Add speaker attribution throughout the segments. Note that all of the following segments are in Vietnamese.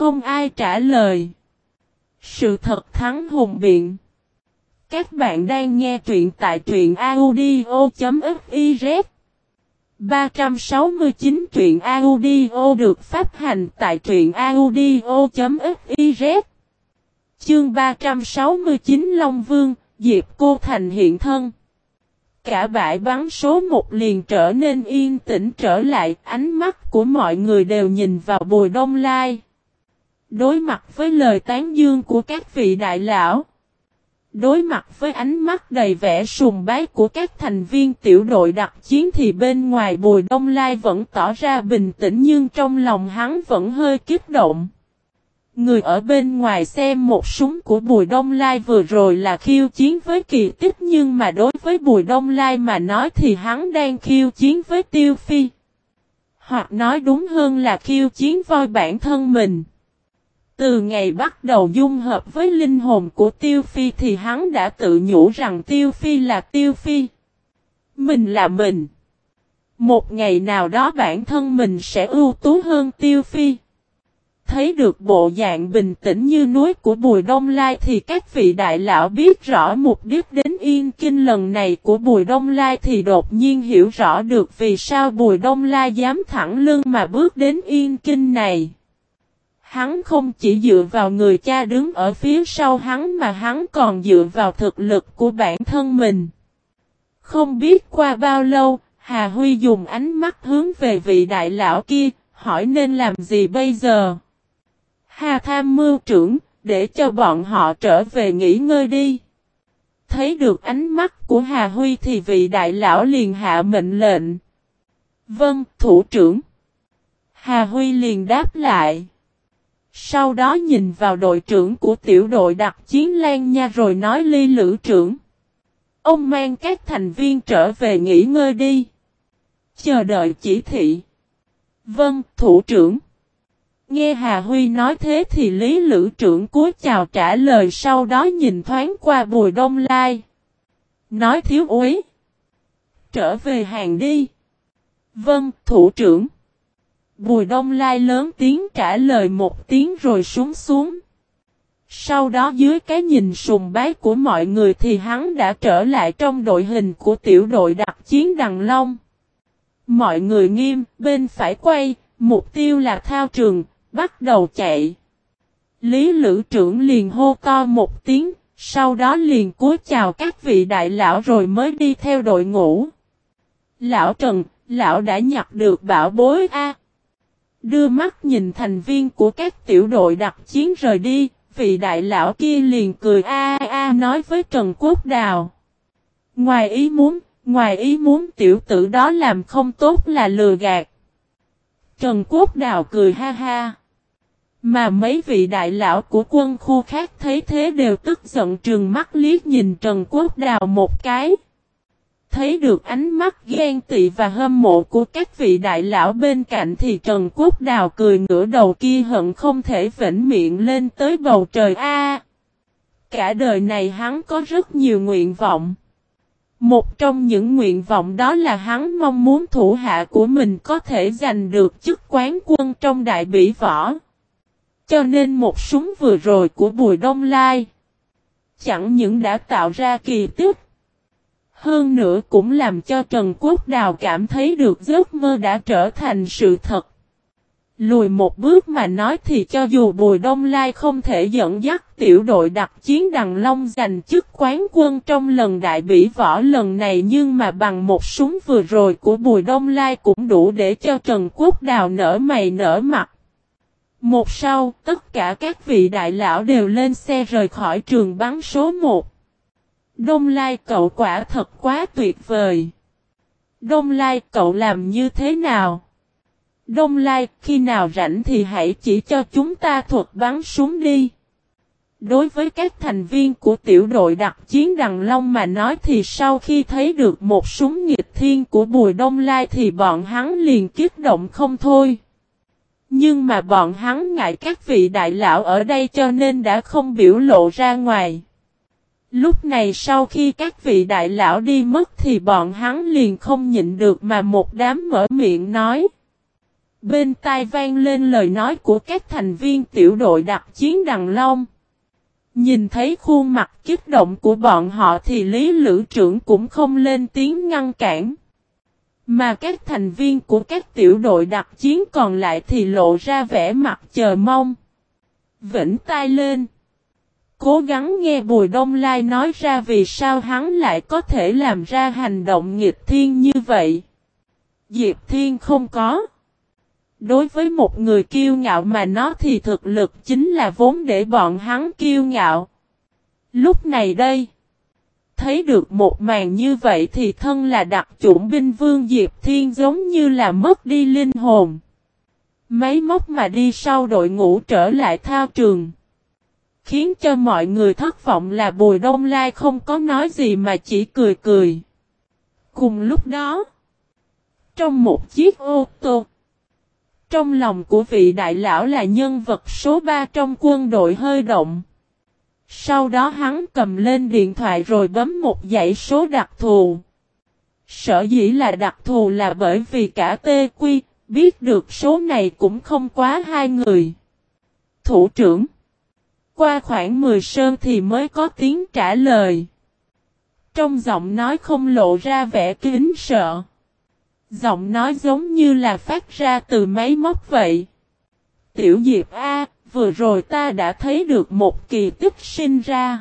Speaker 1: Không ai trả lời. Sự thật thắng hùng biện. Các bạn đang nghe truyện tại truyện audio.fiz 369 truyện audio được phát hành tại truyện audio.fiz Chương 369 Long Vương, Diệp Cô Thành hiện thân Cả bãi bắn số một liền trở nên yên tĩnh trở lại, ánh mắt của mọi người đều nhìn vào bùi đông lai. Đối mặt với lời tán dương của các vị đại lão. Đối mặt với ánh mắt đầy vẻ sùng bái của các thành viên tiểu đội đặc chiến thì bên ngoài Bùi Đông Lai vẫn tỏ ra bình tĩnh nhưng trong lòng hắn vẫn hơi kích động. Người ở bên ngoài xem một súng của Bùi Đông Lai vừa rồi là khiêu chiến với kỳ tích nhưng mà đối với Bùi Đông Lai mà nói thì hắn đang khiêu chiến với Tiêu Phi. Hoặc nói đúng hơn là khiêu chiến voi bản thân mình. Từ ngày bắt đầu dung hợp với linh hồn của Tiêu Phi thì hắn đã tự nhủ rằng Tiêu Phi là Tiêu Phi. Mình là mình. Một ngày nào đó bản thân mình sẽ ưu tú hơn Tiêu Phi. Thấy được bộ dạng bình tĩnh như núi của Bùi Đông Lai thì các vị đại lão biết rõ mục đích đến Yên Kinh lần này của Bùi Đông Lai thì đột nhiên hiểu rõ được vì sao Bùi Đông Lai dám thẳng lưng mà bước đến Yên Kinh này. Hắn không chỉ dựa vào người cha đứng ở phía sau hắn mà hắn còn dựa vào thực lực của bản thân mình. Không biết qua bao lâu, Hà Huy dùng ánh mắt hướng về vị đại lão kia, hỏi nên làm gì bây giờ? Hà tham mưu trưởng, để cho bọn họ trở về nghỉ ngơi đi. Thấy được ánh mắt của Hà Huy thì vị đại lão liền hạ mệnh lệnh. Vâng, thủ trưởng. Hà Huy liền đáp lại. Sau đó nhìn vào đội trưởng của tiểu đội đặc chiến Lan Nha rồi nói ly lữ trưởng. Ông mang các thành viên trở về nghỉ ngơi đi. Chờ đợi chỉ thị. Vâng, thủ trưởng. Nghe Hà Huy nói thế thì Lý Lữ trưởng cúi chào trả lời sau đó nhìn thoáng qua Bùi Đông Lai. Nói thiếu úy. Trở về hàng đi. Vâng, thủ trưởng. Bùi Đông Lai lớn tiếng trả lời một tiếng rồi xuống xuống. Sau đó dưới cái nhìn sùng bái của mọi người thì hắn đã trở lại trong đội hình của tiểu đội đặc chiến Đằng Long. Mọi người nghiêm, bên phải quay, mục tiêu là thao trường, bắt đầu chạy. Lý Lữ trưởng liền hô to một tiếng, sau đó liền cúi chào các vị đại lão rồi mới đi theo đội ngũ. Lão Trần, lão đã nhặt được bảo bối A. Đưa mắt nhìn thành viên của các tiểu đội đặc chiến rời đi, vị đại lão kia liền cười a a nói với Trần Quốc Đào. Ngoài ý muốn, ngoài ý muốn tiểu tử đó làm không tốt là lừa gạt. Trần Quốc Đào cười ha ha. Mà mấy vị đại lão của quân khu khác thấy thế đều tức giận trừng mắt liếc nhìn Trần Quốc Đào một cái. Thấy được ánh mắt ghen tị và hâm mộ của các vị đại lão bên cạnh thì Trần Quốc Đào cười ngửa đầu kia hận không thể vĩnh miệng lên tới bầu trời A. cả đời này hắn có rất nhiều nguyện vọng. Một trong những nguyện vọng đó là hắn mong muốn thủ hạ của mình có thể giành được chức quán quân trong đại bỉ võ. Cho nên một súng vừa rồi của Bùi Đông Lai, chẳng những đã tạo ra kỳ tích hơn nữa cũng làm cho Trần Quốc Đào cảm thấy được giấc mơ đã trở thành sự thật. Lùi một bước mà nói thì cho dù Bùi Đông Lai không thể dẫn dắt tiểu đội đặc chiến Đằng Long giành chức quán quân trong lần đại bỉ võ lần này nhưng mà bằng một súng vừa rồi của Bùi Đông Lai cũng đủ để cho Trần Quốc Đào nở mày nở mặt. Một sau, tất cả các vị đại lão đều lên xe rời khỏi trường bắn số 1. Đông Lai cậu quả thật quá tuyệt vời. Đông Lai cậu làm như thế nào? Đông Lai, khi nào rảnh thì hãy chỉ cho chúng ta thuật bắn súng đi. Đối với các thành viên của tiểu đội đặc chiến Đằng Long mà nói thì sau khi thấy được một súng nghịch thiên của Bùi Đông Lai thì bọn hắn liền kích động không thôi. Nhưng mà bọn hắn ngại các vị đại lão ở đây cho nên đã không biểu lộ ra ngoài. Lúc này sau khi các vị đại lão đi mất thì bọn hắn liền không nhịn được mà một đám mở miệng nói. Bên tai vang lên lời nói của các thành viên tiểu đội đặc chiến Đằng Long. Nhìn thấy khuôn mặt kích động của bọn họ thì Lý Lữ trưởng cũng không lên tiếng ngăn cản. Mà các thành viên của các tiểu đội đặc chiến còn lại thì lộ ra vẻ mặt chờ mong. Vĩnh tai lên. Cố gắng nghe Bùi Đông Lai nói ra vì sao hắn lại có thể làm ra hành động nghịch thiên như vậy. Diệp Thiên không có. Đối với một người kiêu ngạo mà nó thì thực lực chính là vốn để bọn hắn kiêu ngạo. Lúc này đây, thấy được một màn như vậy thì thân là đặc chủng binh vương Diệp Thiên giống như là mất đi linh hồn. Máy móc mà đi sau đội ngũ trở lại thao trường. Khiến cho mọi người thất vọng là Bùi Đông Lai không có nói gì mà chỉ cười cười. Cùng lúc đó, trong một chiếc ô tô, trong lòng của vị đại lão là nhân vật số 3 trong quân đội hơi động. Sau đó hắn cầm lên điện thoại rồi bấm một dãy số đặc thù. Sở dĩ là đặc thù là bởi vì cả Tê Quy, biết được số này cũng không quá hai người. Thủ trưởng. Qua khoảng 10 sơn thì mới có tiếng trả lời. Trong giọng nói không lộ ra vẻ kính sợ. Giọng nói giống như là phát ra từ máy móc vậy. Tiểu Diệp A, vừa rồi ta đã thấy được một kỳ tích sinh ra.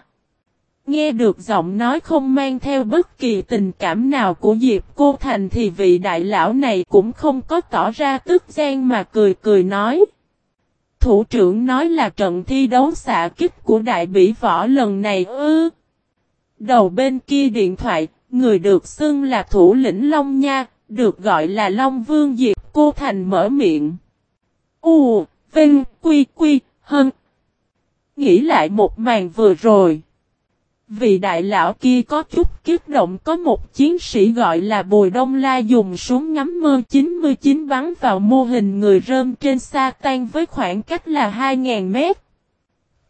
Speaker 1: Nghe được giọng nói không mang theo bất kỳ tình cảm nào của Diệp Cô Thành thì vị đại lão này cũng không có tỏ ra tức gian mà cười cười nói. Thủ trưởng nói là trận thi đấu xạ kích của đại bỉ võ lần này ư. Đầu bên kia điện thoại, người được xưng là thủ lĩnh Long Nha, được gọi là Long Vương Diệp Cô Thành mở miệng. U, Vinh, Quy, Quy, Hân. Nghĩ lại một màn vừa rồi vì đại lão kia có chút kiếp động có một chiến sĩ gọi là Bùi Đông La dùng súng ngắm mơ 99 bắn vào mô hình người rơm trên xa tan với khoảng cách là 2.000 mét.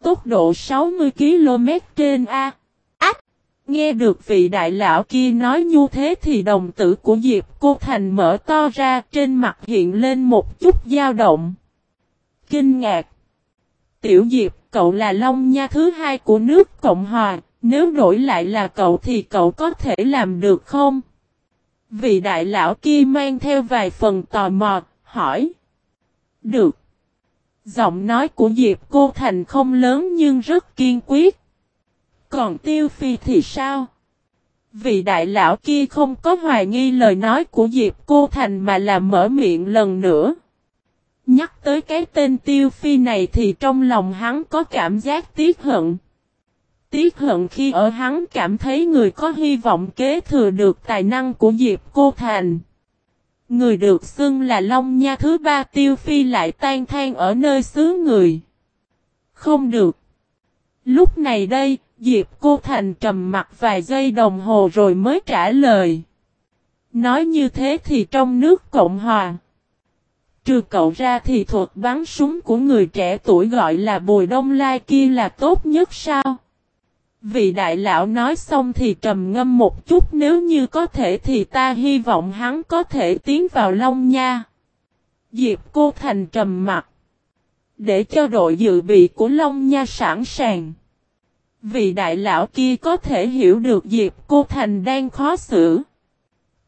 Speaker 1: Tốc độ 60 km trên A. Ách! Nghe được vị đại lão kia nói như thế thì đồng tử của Diệp Cô Thành mở to ra trên mặt hiện lên một chút dao động. Kinh ngạc! Tiểu Diệp, cậu là Long Nha thứ hai của nước Cộng Hòa, nếu đổi lại là cậu thì cậu có thể làm được không? Vị đại lão kia mang theo vài phần tò mò, hỏi. Được. Giọng nói của Diệp Cô Thành không lớn nhưng rất kiên quyết. Còn Tiêu Phi thì sao? Vị đại lão kia không có hoài nghi lời nói của Diệp Cô Thành mà là mở miệng lần nữa. Nhắc tới cái tên Tiêu Phi này thì trong lòng hắn có cảm giác tiếc hận. Tiếc hận khi ở hắn cảm thấy người có hy vọng kế thừa được tài năng của Diệp Cô Thành. Người được xưng là Long Nha thứ ba Tiêu Phi lại tan than ở nơi xứ người. Không được. Lúc này đây, Diệp Cô Thành trầm mặt vài giây đồng hồ rồi mới trả lời. Nói như thế thì trong nước Cộng Hòa. Trừ cậu ra thì thuật bắn súng của người trẻ tuổi gọi là Bùi Đông Lai kia là tốt nhất sao? Vị đại lão nói xong thì trầm ngâm một chút nếu như có thể thì ta hy vọng hắn có thể tiến vào Long Nha. Diệp Cô Thành trầm mặt. Để cho đội dự bị của Long Nha sẵn sàng. Vị đại lão kia có thể hiểu được Diệp Cô Thành đang khó xử.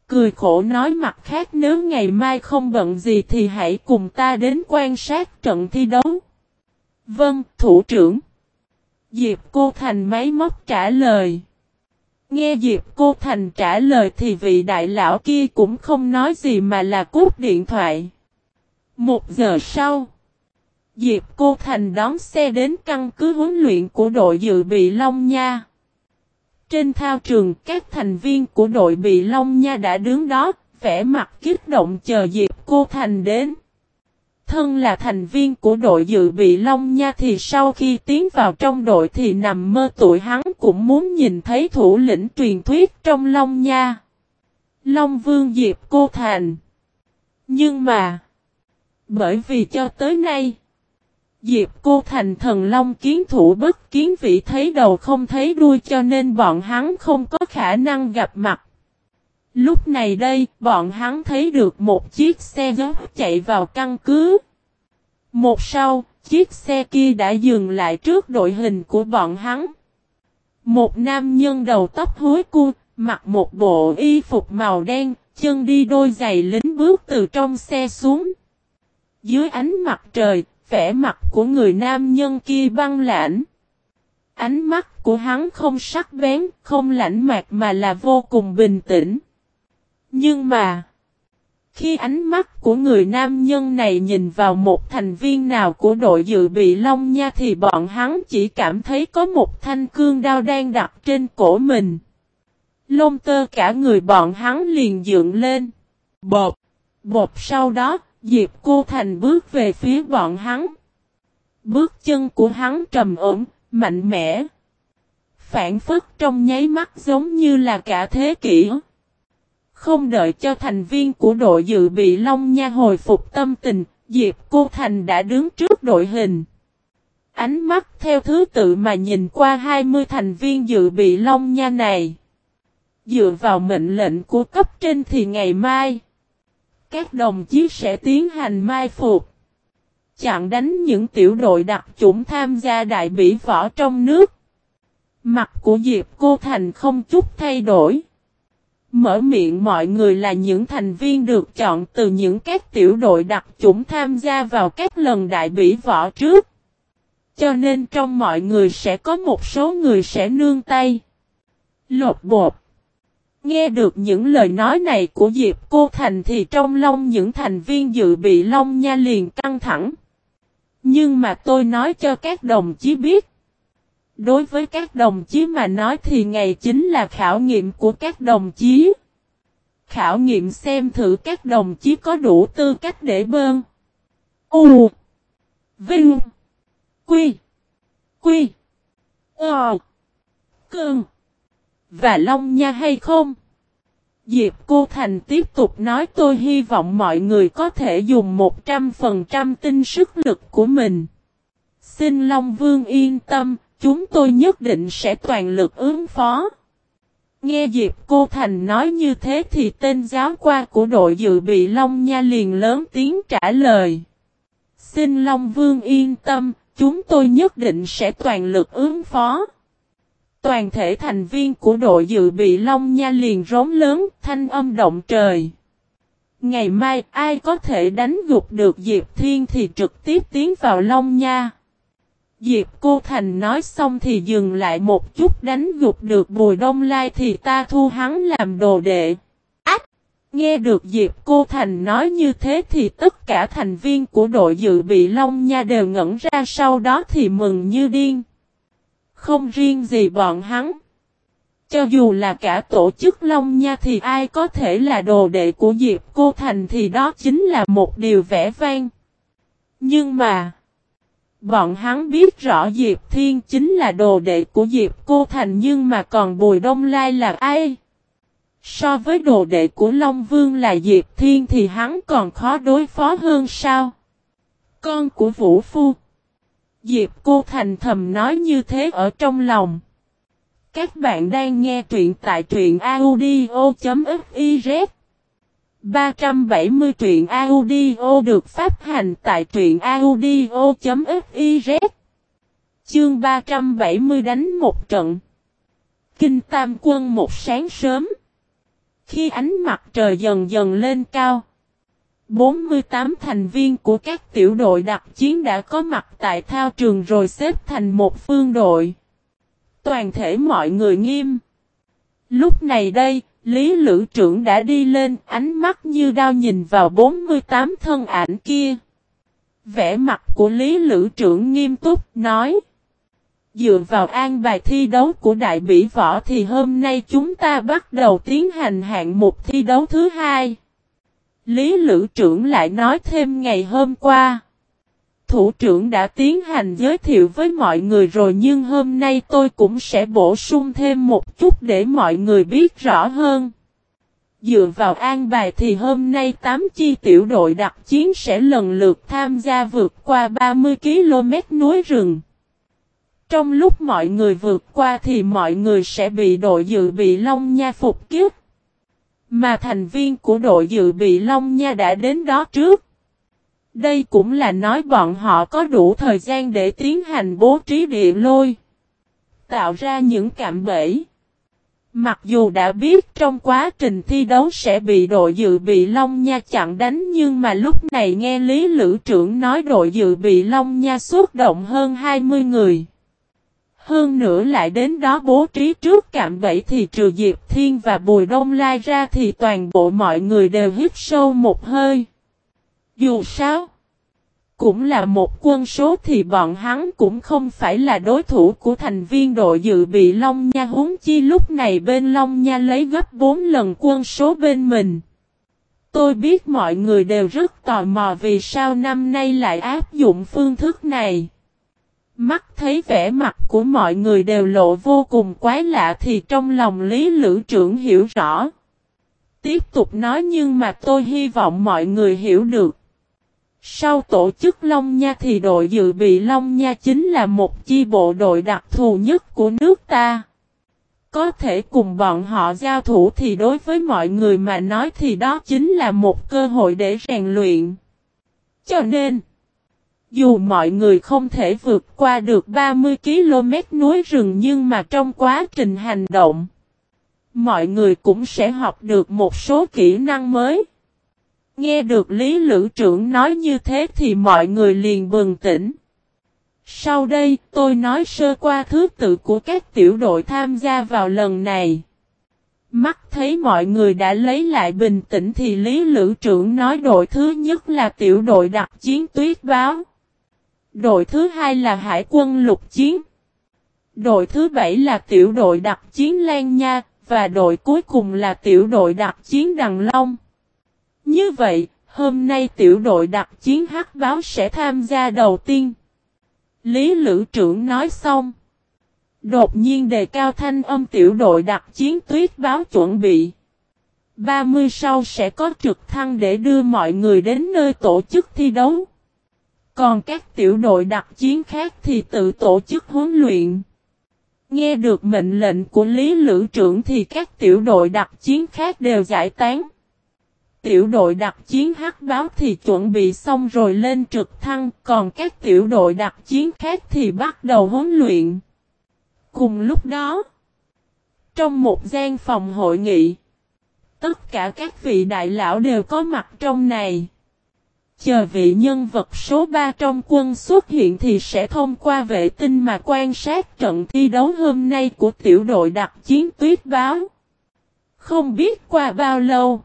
Speaker 1: Cười khổ nói mặt khác nếu ngày mai không bận gì thì hãy cùng ta đến quan sát trận thi đấu. Vâng, thủ trưởng. Diệp Cô Thành máy móc trả lời. Nghe Diệp Cô Thành trả lời thì vị đại lão kia cũng không nói gì mà là cút điện thoại. Một giờ sau, Diệp Cô Thành đón xe đến căn cứ huấn luyện của đội dự bị Long Nha. Trên thao trường, các thành viên của đội bị Long Nha đã đứng đó, vẻ mặt kích động chờ Diệp Cô Thành đến thân là thành viên của đội dự bị Long Nha thì sau khi tiến vào trong đội thì nằm mơ tuổi hắn cũng muốn nhìn thấy thủ lĩnh truyền thuyết trong Long Nha. Long Vương Diệp Cô Thành. Nhưng mà, bởi vì cho tới nay, Diệp Cô Thành thần Long kiến thủ bất kiến vị thấy đầu không thấy đuôi cho nên bọn hắn không có khả năng gặp mặt. Lúc này đây, bọn hắn thấy được một chiếc xe gấp chạy vào căn cứ. Một sau, chiếc xe kia đã dừng lại trước đội hình của bọn hắn. Một nam nhân đầu tóc hối cu, mặc một bộ y phục màu đen, chân đi đôi giày lính bước từ trong xe xuống. Dưới ánh mặt trời, vẻ mặt của người nam nhân kia băng lãnh. Ánh mắt của hắn không sắc bén, không lãnh mạc mà là vô cùng bình tĩnh. Nhưng mà, khi ánh mắt của người nam nhân này nhìn vào một thành viên nào của đội dự bị Long Nha thì bọn hắn chỉ cảm thấy có một thanh cương đao đang đặt trên cổ mình. Lông tơ cả người bọn hắn liền dựng lên. Bột. Bột sau đó, Diệp Cô Thành bước về phía bọn hắn. Bước chân của hắn trầm ổn, mạnh mẽ. Phản phức trong nháy mắt giống như là cả thế kỷ. Không đợi cho thành viên của đội dự bị Long Nha hồi phục tâm tình, Diệp Cô Thành đã đứng trước đội hình. Ánh mắt theo thứ tự mà nhìn qua 20 thành viên dự bị Long Nha này. Dựa vào mệnh lệnh của cấp trên thì ngày mai, các đồng chí sẽ tiến hành mai phục. Chặn đánh những tiểu đội đặc chủng tham gia đại bỉ võ trong nước. Mặt của Diệp Cô Thành không chút thay đổi. Mở miệng mọi người là những thành viên được chọn từ những các tiểu đội đặc chủng tham gia vào các lần đại bỉ võ trước. Cho nên trong mọi người sẽ có một số người sẽ nương tay. Lột bột. Nghe được những lời nói này của Diệp Cô Thành thì trong lòng những thành viên dự bị Long Nha liền căng thẳng. Nhưng mà tôi nói cho các đồng chí biết. Đối với các đồng chí mà nói thì ngày chính là khảo nghiệm của các đồng chí. Khảo nghiệm xem thử các đồng chí có đủ tư cách để bơn. U. Vinh. Quy. Quy. Ờ. Cơn. Và Long Nha hay không? Diệp Cô Thành tiếp tục nói tôi hy vọng mọi người có thể dùng 100% tinh sức lực của mình. Xin Long Vương yên tâm, chúng tôi nhất định sẽ toàn lực ứng phó. Nghe Diệp Cô Thành nói như thế thì tên giáo qua của đội dự bị Long Nha liền lớn tiếng trả lời. Xin Long Vương yên tâm, chúng tôi nhất định sẽ toàn lực ứng phó. Toàn thể thành viên của đội dự bị Long Nha liền rống lớn, thanh âm động trời. Ngày mai ai có thể đánh gục được Diệp Thiên thì trực tiếp tiến vào Long Nha. Diệp Cô Thành nói xong thì dừng lại một chút đánh gục được Bùi Đông Lai thì ta thu hắn làm đồ đệ. Ách! Nghe được Diệp Cô Thành nói như thế thì tất cả thành viên của đội dự bị Long Nha đều ngẩn ra sau đó thì mừng như điên. Không riêng gì bọn hắn. Cho dù là cả tổ chức Long Nha thì ai có thể là đồ đệ của Diệp Cô Thành thì đó chính là một điều vẽ vang. Nhưng mà, bọn hắn biết rõ Diệp Thiên chính là đồ đệ của Diệp Cô Thành nhưng mà còn Bùi Đông Lai là ai? So với đồ đệ của Long Vương là Diệp Thiên thì hắn còn khó đối phó hơn sao? Con của Vũ Phu Diệp Cô Thành thầm nói như thế ở trong lòng. Các bạn đang nghe truyện tại truyện audio.fif 370 truyện audio được phát hành tại truyện audio.fiz Chương 370 đánh một trận Kinh Tam Quân một sáng sớm Khi ánh mặt trời dần dần lên cao 48 thành viên của các tiểu đội đặc chiến đã có mặt tại thao trường rồi xếp thành một phương đội. Toàn thể mọi người nghiêm. Lúc này đây, Lý Lữ Trưởng đã đi lên, ánh mắt như đao nhìn vào 48 thân ảnh kia. Vẽ mặt của Lý Lữ Trưởng nghiêm túc, nói. Dựa vào an bài thi đấu của đại bỉ võ thì hôm nay chúng ta bắt đầu tiến hành hạng mục thi đấu thứ hai. Lý Lữ Trưởng lại nói thêm ngày hôm qua. Thủ trưởng đã tiến hành giới thiệu với mọi người rồi nhưng hôm nay tôi cũng sẽ bổ sung thêm một chút để mọi người biết rõ hơn. Dựa vào an bài thì hôm nay 8 chi tiểu đội đặc chiến sẽ lần lượt tham gia vượt qua 30 km núi rừng. Trong lúc mọi người vượt qua thì mọi người sẽ bị đội dự bị Long Nha phục kiếp. Mà thành viên của đội dự bị Long Nha đã đến đó trước. Đây cũng là nói bọn họ có đủ thời gian để tiến hành bố trí địa lôi. Tạo ra những cạm bẫy. Mặc dù đã biết trong quá trình thi đấu sẽ bị đội dự bị Long Nha chặn đánh, nhưng mà lúc này nghe Lý Lữ trưởng nói đội dự bị Long Nha xuất động hơn 20 người. Hơn nữa lại đến đó bố trí trước cạm bẫy thì trừ Diệp Thiên và Bùi Đông Lai ra thì toàn bộ mọi người đều hít sâu một hơi. Dù sao, cũng là một quân số thì bọn hắn cũng không phải là đối thủ của thành viên đội dự bị Long Nha huống chi lúc này bên Long Nha lấy gấp 4 lần quân số bên mình. Tôi biết mọi người đều rất tò mò vì sao năm nay lại áp dụng phương thức này. Mắt thấy vẻ mặt của mọi người đều lộ vô cùng quái lạ thì trong lòng Lý Lữ trưởng hiểu rõ. Tiếp tục nói nhưng mà tôi hy vọng mọi người hiểu được. Sau tổ chức Long Nha thì đội dự bị Long Nha chính là một chi bộ đội đặc thù nhất của nước ta. Có thể cùng bọn họ giao thủ thì đối với mọi người mà nói thì đó chính là một cơ hội để rèn luyện. Cho nên, dù mọi người không thể vượt qua được 30 km núi rừng nhưng mà trong quá trình hành động, mọi người cũng sẽ học được một số kỹ năng mới. Nghe được Lý Lữ Trưởng nói như thế thì mọi người liền bừng tỉnh. Sau đây, tôi nói sơ qua thứ tự của các tiểu đội tham gia vào lần này. Mắt thấy mọi người đã lấy lại bình tĩnh thì Lý Lữ Trưởng nói đội thứ nhất là tiểu đội đặc chiến tuyết báo. Đội thứ hai là hải quân lục chiến. Đội thứ bảy là tiểu đội đặc chiến Lan Nha, và đội cuối cùng là tiểu đội đặc chiến Đằng Long. Như vậy, hôm nay tiểu đội đặc chiến hắc báo sẽ tham gia đầu tiên. Lý Lữ trưởng nói xong. Đột nhiên đề cao thanh âm tiểu đội đặc chiến tuyết báo chuẩn bị. 30 sau sẽ có trực thăng để đưa mọi người đến nơi tổ chức thi đấu. Còn các tiểu đội đặc chiến khác thì tự tổ chức huấn luyện. Nghe được mệnh lệnh của Lý Lữ trưởng thì các tiểu đội đặc chiến khác đều giải tán. Tiểu đội đặc chiến hắc báo thì chuẩn bị xong rồi lên trực thăng, còn các tiểu đội đặc chiến khác thì bắt đầu huấn luyện. Cùng lúc đó, trong một gian phòng hội nghị, tất cả các vị đại lão đều có mặt trong này. Chờ vị nhân vật số 3 trong quân xuất hiện thì sẽ thông qua vệ tinh mà quan sát trận thi đấu hôm nay của tiểu đội đặc chiến tuyết báo. Không biết qua bao lâu.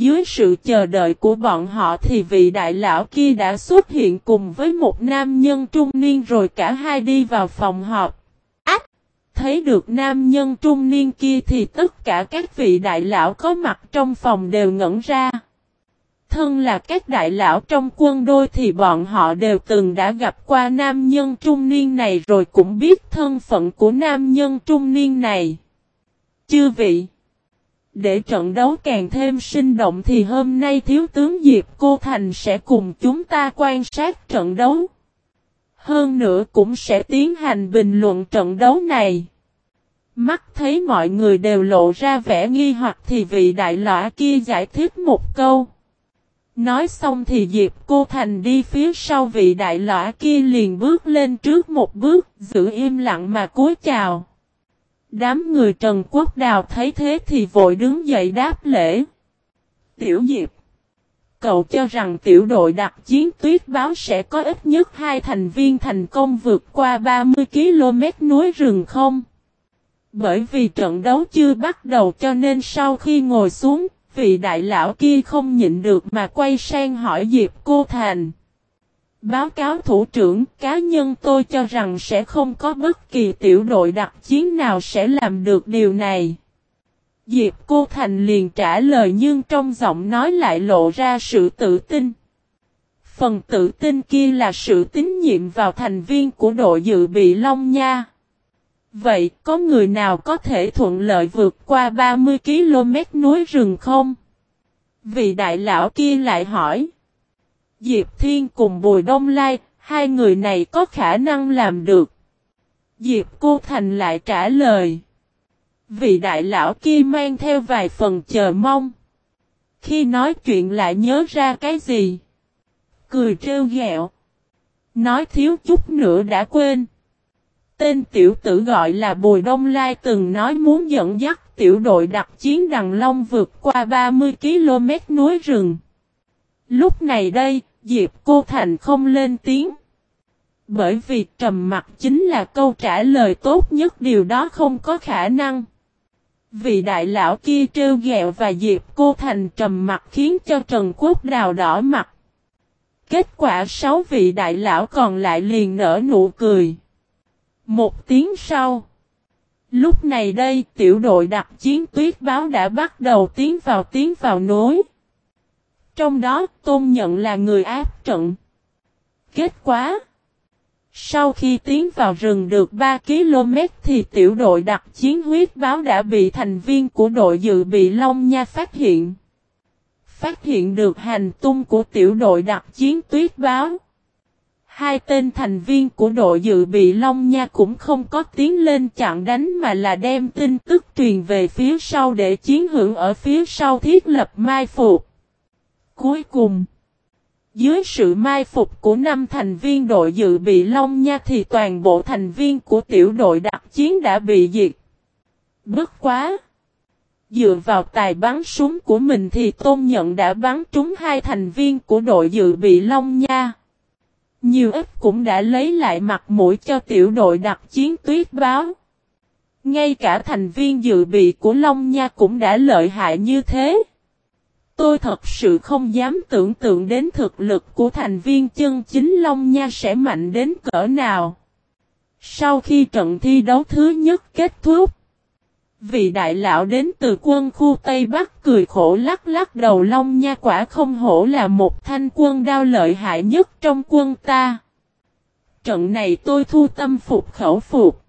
Speaker 1: Dưới sự chờ đợi của bọn họ thì vị đại lão kia đã xuất hiện cùng với một nam nhân trung niên rồi cả hai đi vào phòng họp. Ách! Thấy được nam nhân trung niên kia thì tất cả các vị đại lão có mặt trong phòng đều ngẩn ra. Thân là các đại lão trong quân đôi thì bọn họ đều từng đã gặp qua nam nhân trung niên này rồi cũng biết thân phận của nam nhân trung niên này. Chư vị! Để trận đấu càng thêm sinh động thì hôm nay Thiếu tướng Diệp Cô Thành sẽ cùng chúng ta quan sát trận đấu. Hơn nữa cũng sẽ tiến hành bình luận trận đấu này. Mắt thấy mọi người đều lộ ra vẻ nghi hoặc thì vị đại lõa kia giải thích một câu. Nói xong thì Diệp Cô Thành đi phía sau vị đại lõa kia liền bước lên trước một bước, giữ im lặng mà cúi chào. Đám người Trần Quốc Đào thấy thế thì vội đứng dậy đáp lễ. Tiểu Diệp Cậu cho rằng tiểu đội đặc chiến tuyết báo sẽ có ít nhất hai thành viên thành công vượt qua 30 km núi rừng không? Bởi vì trận đấu chưa bắt đầu cho nên sau khi ngồi xuống, vị đại lão kia không nhịn được mà quay sang hỏi Diệp Cô Thành. Báo cáo thủ trưởng, cá nhân tôi cho rằng sẽ không có bất kỳ tiểu đội đặc chiến nào sẽ làm được điều này. Diệp Cô Thành liền trả lời nhưng trong giọng nói lại lộ ra sự tự tin. Phần tự tin kia là sự tín nhiệm vào thành viên của đội dự bị Long Nha. Vậy có người nào có thể thuận lợi vượt qua 30 km núi rừng không? Vị đại lão kia lại hỏi. Diệp Thiên cùng Bùi Đông Lai, hai người này có khả năng làm được. Diệp Cô Thành lại trả lời. Vị đại lão kia mang theo vài phần chờ mong. Khi nói chuyện lại nhớ ra cái gì? Cười trêu ghẹo. Nói thiếu chút nữa đã quên. Tên tiểu tử gọi là Bùi Đông Lai từng nói muốn dẫn dắt tiểu đội đặc chiến Đằng Long vượt qua 30 km núi rừng. Lúc này đây, Diệp Cô Thành không lên tiếng. Bởi vì trầm mặt chính là câu trả lời tốt nhất, điều đó không có khả năng. Vị đại lão kia trêu ghẹo và Diệp Cô Thành trầm mặt khiến cho Trần Quốc Đào đỏ mặt. Kết quả sáu vị đại lão còn lại liền nở nụ cười. Một tiếng sau. Lúc này đây tiểu đội đặc chiến tuyết báo đã bắt đầu tiến vào tiến vào nối. Trong đó, Tôn Nhận là người áp trận. Kết quả. Sau khi tiến vào rừng được 3 km thì tiểu đội đặc chiến huyết báo đã bị thành viên của đội dự bị Long Nha phát hiện. Phát hiện được hành tung của tiểu đội đặc chiến tuyết báo. Hai tên thành viên của đội dự bị Long Nha cũng không có tiến lên chặn đánh mà là đem tin tức truyền về phía sau để chiến hưởng ở phía sau thiết lập mai phục. Cuối cùng, dưới sự mai phục của năm thành viên đội dự bị Long Nha thì toàn bộ thành viên của tiểu đội đặc chiến đã bị diệt. Bất quá! Dựa vào tài bắn súng của mình thì Tôn Nhận đã bắn trúng hai thành viên của đội dự bị Long Nha. Nhiều ít cũng đã lấy lại mặt mũi cho tiểu đội đặc chiến tuyết báo. Ngay cả thành viên dự bị của Long Nha cũng đã lợi hại như thế. Tôi thật sự không dám tưởng tượng đến thực lực của thành viên chân chính Long Nha sẽ mạnh đến cỡ nào. Sau khi trận thi đấu thứ nhất kết thúc, vị đại lão đến từ quân khu Tây Bắc cười khổ lắc lắc đầu Long Nha quả không hổ là một thanh quân đao lợi hại nhất trong quân ta. Trận này tôi thu tâm phục khẩu phục.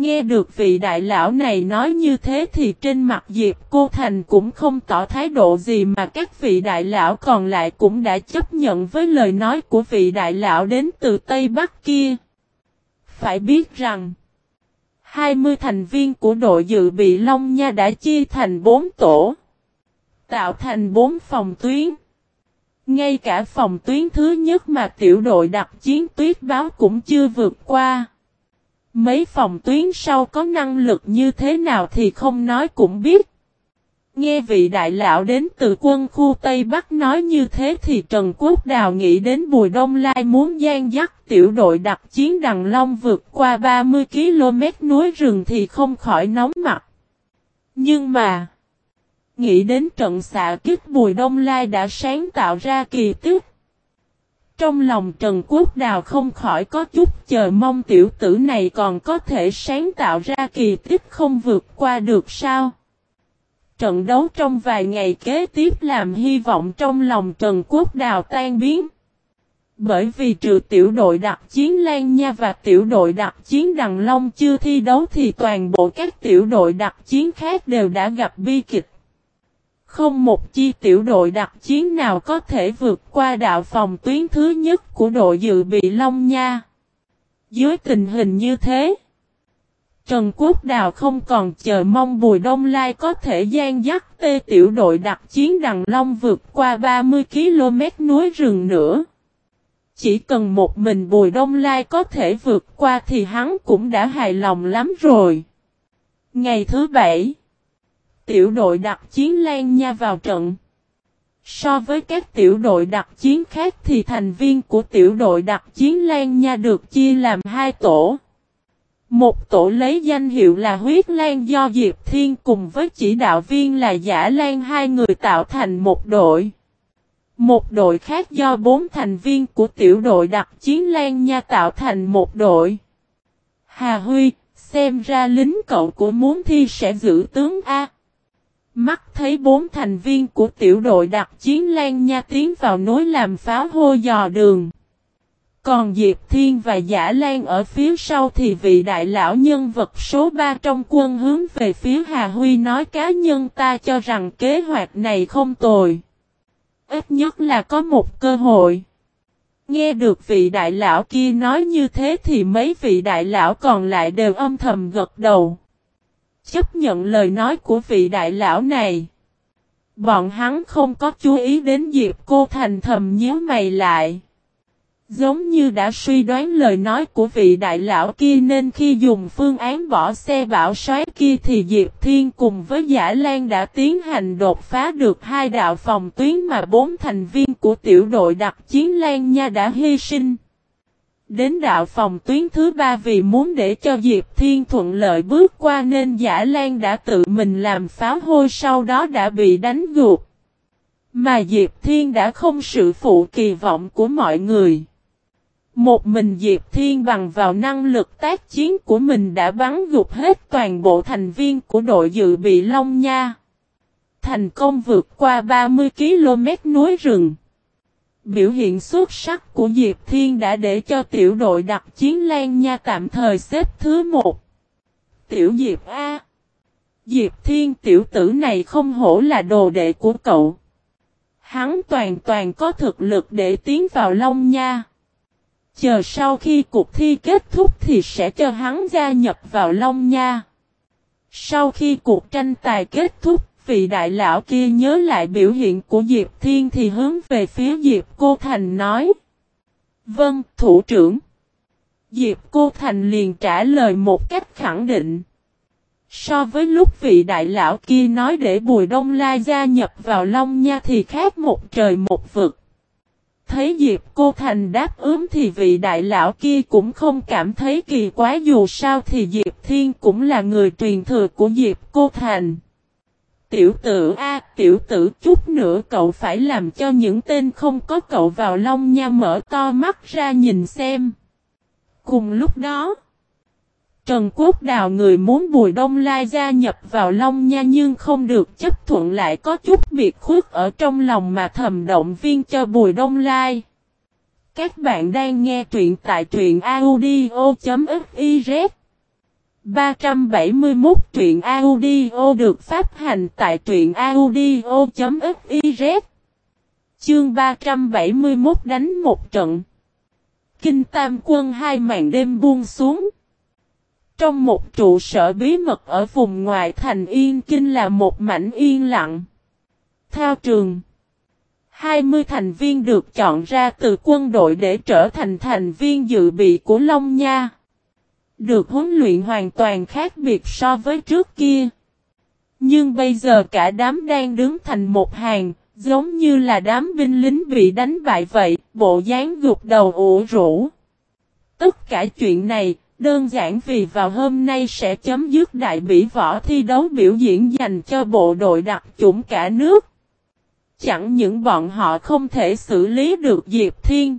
Speaker 1: Nghe được vị đại lão này nói như thế thì trên mặt Diệp Cô Thành cũng không tỏ thái độ gì mà các vị đại lão còn lại cũng đã chấp nhận với lời nói của vị đại lão đến từ Tây Bắc kia. Phải biết rằng, 20 thành viên của đội dự bị Long Nha đã chia thành 4 tổ, tạo thành 4 phòng tuyến. Ngay cả phòng tuyến thứ nhất mà tiểu đội đặc chiến tuyết báo cũng chưa vượt qua. Mấy phòng tuyến sau có năng lực như thế nào thì không nói cũng biết. Nghe vị đại lão đến từ quân khu Tây Bắc nói như thế thì Trần Quốc Đào nghĩ đến Bùi Đông Lai muốn gian dắt tiểu đội đặc chiến Đằng Long vượt qua 30 km núi rừng thì không khỏi nóng mặt. Nhưng mà, nghĩ đến trận xạ kích Bùi Đông Lai đã sáng tạo ra kỳ tích. Trong lòng Trần Quốc Đào không khỏi có chút chờ mong tiểu tử này còn có thể sáng tạo ra kỳ tích không vượt qua được sao. Trận đấu trong vài ngày kế tiếp làm hy vọng trong lòng Trần Quốc Đào tan biến. Bởi vì trừ tiểu đội đặc chiến Lan Nha và tiểu đội đặc chiến Đằng Long chưa thi đấu thì toàn bộ các tiểu đội đặc chiến khác đều đã gặp bi kịch. Không một chi tiểu đội đặc chiến nào có thể vượt qua đạo phòng tuyến thứ nhất của đội dự bị Long Nha. Dưới tình hình như thế, Trần Quốc Đào không còn chờ mong Bùi Đông Lai có thể gian dắt tê tiểu đội đặc chiến Đằng Long vượt qua 30 km núi rừng nữa. Chỉ cần một mình Bùi Đông Lai có thể vượt qua thì hắn cũng đã hài lòng lắm rồi. Ngày thứ bảy tiểu đội đặc chiến Lan Nha vào trận. So với các tiểu đội đặc chiến khác thì thành viên của tiểu đội đặc chiến Lan Nha được chia làm hai tổ. Một tổ lấy danh hiệu là huyết lan do Diệp Thiên cùng với chỉ đạo viên là Giả Lan hai người tạo thành một đội. Một đội khác do bốn thành viên của tiểu đội đặc chiến Lan Nha tạo thành một đội. Hà Huy, xem ra lính cậu của muốn thi sẽ giữ tướng A. Mắt thấy bốn thành viên của tiểu đội đặc chiến Lan Nha tiến vào nối làm pháo hô dò đường. Còn Diệp Thiên và Giả Lan ở phía sau thì vị đại lão nhân vật số 3 trong quân hướng về phía Hà Huy nói cá nhân ta cho rằng kế hoạch này không tồi. Ít nhất là có một cơ hội. Nghe được vị đại lão kia nói như thế thì mấy vị đại lão còn lại đều âm thầm gật đầu. Chấp nhận lời nói của vị đại lão này. Bọn hắn không có chú ý đến Diệp Cô Thành thầm nhíu mày lại. Giống như đã suy đoán lời nói của vị đại lão kia nên khi dùng phương án bỏ xe bảo xoáy kia thì Diệp Thiên cùng với Giả Lan đã tiến hành đột phá được hai đạo phòng tuyến mà bốn thành viên của tiểu đội đặc chiến Lan Nha đã hy sinh. Đến đạo phòng tuyến thứ ba vì muốn để cho Diệp Thiên thuận lợi bước qua nên Giả Lan đã tự mình làm pháo hôi sau đó đã bị đánh gục. Mà Diệp Thiên đã không sự phụ kỳ vọng của mọi người. Một mình Diệp Thiên bằng vào năng lực tác chiến của mình đã bắn gục hết toàn bộ thành viên của đội dự bị Long Nha. Thành công vượt qua 30 km núi rừng. Biểu hiện xuất sắc của Diệp Thiên đã để cho tiểu đội đặc chiến Lan Nha tạm thời xếp thứ một. Tiểu Diệp A. Diệp Thiên tiểu tử này không hổ là đồ đệ của cậu. Hắn toàn toàn có thực lực để tiến vào Long Nha. Chờ sau khi cuộc thi kết thúc thì sẽ cho hắn gia nhập vào Long Nha. Sau khi cuộc tranh tài kết thúc, vị đại lão kia nhớ lại biểu hiện của Diệp Thiên thì hướng về phía Diệp Cô Thành nói. Vâng, thủ trưởng. Diệp Cô Thành liền trả lời một cách khẳng định. So với lúc vị đại lão kia nói để Bùi Đông La gia nhập vào Long Nha thì khác một trời một vực. Thấy Diệp Cô Thành đáp ứng thì vị đại lão kia cũng không cảm thấy kỳ quái dù sao thì Diệp Thiên cũng là người truyền thừa của Diệp Cô Thành. Tiểu tử A, tiểu tử chút nữa cậu phải làm cho những tên không có cậu vào Long Nha mở to mắt ra nhìn xem. Cùng lúc đó, Trần Quốc Đào người muốn Bùi Đông Lai gia nhập vào Long Nha nhưng không được chấp thuận lại có chút biệt khuất ở trong lòng mà thầm động viên cho Bùi Đông Lai. Các bạn đang nghe truyện tại truyện audio.fif 371 truyện audio được phát hành tại truyện audio.fiz Chương 371 đánh một trận Kinh Tam Quân hai màn đêm buông xuống trong một trụ sở bí mật ở vùng ngoại thành Yên Kinh là một mảnh yên lặng. Theo trường, 20 thành viên được chọn ra từ quân đội để trở thành thành viên dự bị của Long Nha. Được huấn luyện hoàn toàn khác biệt so với trước kia. Nhưng bây giờ cả đám đang đứng thành một hàng, giống như là đám binh lính bị đánh bại vậy, bộ dáng gục đầu ủ rũ. Tất cả chuyện này, Đơn giản vì vào hôm nay sẽ chấm dứt đại bỉ võ thi đấu biểu diễn dành cho bộ đội đặc chủng cả nước. Chẳng những bọn họ không thể xử lý được Diệp Thiên.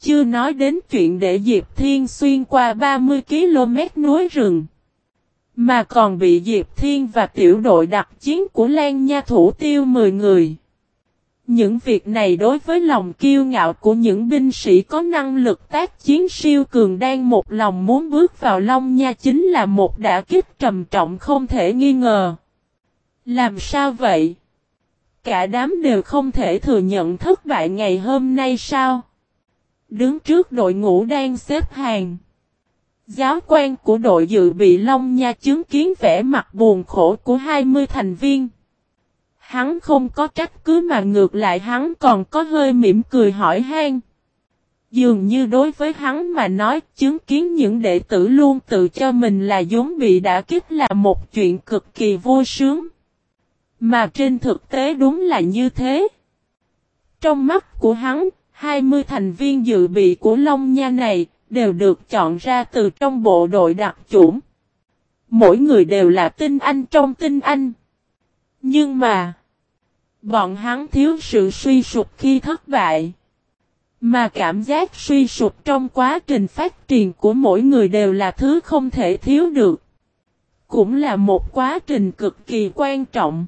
Speaker 1: Chưa nói đến chuyện để Diệp Thiên xuyên qua 30 km núi rừng. Mà còn bị Diệp Thiên và tiểu đội đặc chiến của Lan Nha thủ tiêu 10 người. Những việc này đối với lòng kiêu ngạo của những binh sĩ có năng lực tác chiến siêu cường đang một lòng muốn bước vào Long Nha chính là một đả kích trầm trọng không thể nghi ngờ. Làm sao vậy? Cả đám đều không thể thừa nhận thất bại ngày hôm nay sao? Đứng trước đội ngũ đang xếp hàng. Giáo quan của đội dự bị Long Nha chứng kiến vẻ mặt buồn khổ của 20 thành viên. Hắn không có trách cứ mà ngược lại hắn còn có hơi mỉm cười hỏi han. Dường như đối với hắn mà nói chứng kiến những đệ tử luôn tự cho mình là giống bị đã kích là một chuyện cực kỳ vô sướng. Mà trên thực tế đúng là như thế. Trong mắt của hắn, 20 thành viên dự bị của Long Nha này đều được chọn ra từ trong bộ đội đặc chủng. Mỗi người đều là tinh anh trong tinh anh. Nhưng mà, Bọn hắn thiếu sự suy sụp khi thất bại. Mà cảm giác suy sụp trong quá trình phát triển của mỗi người đều là thứ không thể thiếu được. Cũng là một quá trình cực kỳ quan trọng.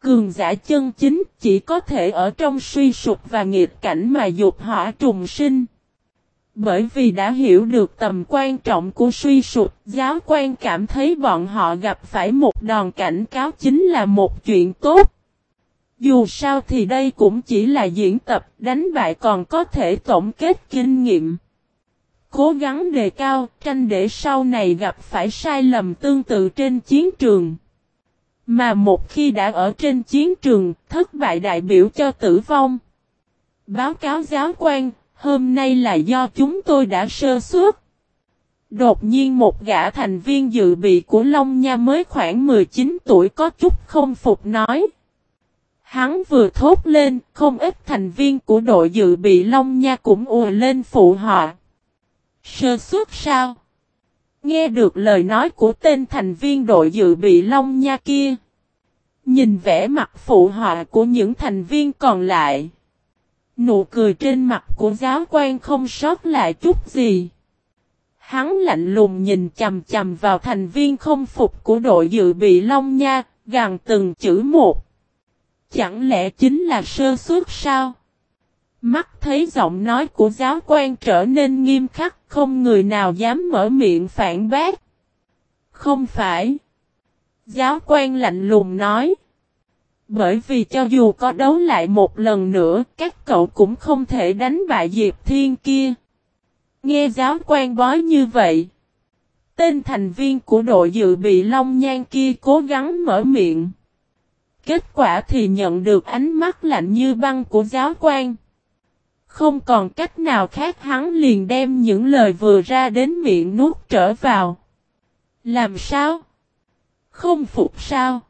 Speaker 1: Cường giả chân chính chỉ có thể ở trong suy sụp và nghiệt cảnh mà dục hỏa trùng sinh. Bởi vì đã hiểu được tầm quan trọng của suy sụp, giáo quan cảm thấy bọn họ gặp phải một đòn cảnh cáo chính là một chuyện tốt. Dù sao thì đây cũng chỉ là diễn tập, đánh bại còn có thể tổng kết kinh nghiệm. Cố gắng đề cao, tranh để sau này gặp phải sai lầm tương tự trên chiến trường. Mà một khi đã ở trên chiến trường, thất bại đại biểu cho tử vong. Báo cáo giáo quan, hôm nay là do chúng tôi đã sơ suất. Đột nhiên một gã thành viên dự bị của Long Nha mới khoảng 19 tuổi có chút không phục nói. Hắn vừa thốt lên, không ít thành viên của đội dự bị Long Nha cũng ùa lên phụ họ. Sơ suất sao? Nghe được lời nói của tên thành viên đội dự bị Long Nha kia. Nhìn vẻ mặt phụ họa của những thành viên còn lại. Nụ cười trên mặt của giáo quan không sót lại chút gì. Hắn lạnh lùng nhìn chầm chầm vào thành viên không phục của đội dự bị Long Nha, gằn từng chữ một. Chẳng lẽ chính là sơ suất sao? Mắt thấy giọng nói của giáo quan trở nên nghiêm khắc, không người nào dám mở miệng phản bác. Không phải. Giáo quan lạnh lùng nói. Bởi vì cho dù có đấu lại một lần nữa, các cậu cũng không thể đánh bại Diệp Thiên kia. Nghe giáo quan bói như vậy. Tên thành viên của đội dự bị Long Nhan kia cố gắng mở miệng. Kết quả thì nhận được ánh mắt lạnh như băng của giáo quan. Không còn cách nào khác hắn liền đem những lời vừa ra đến miệng nuốt trở vào. Làm sao? Không phục sao?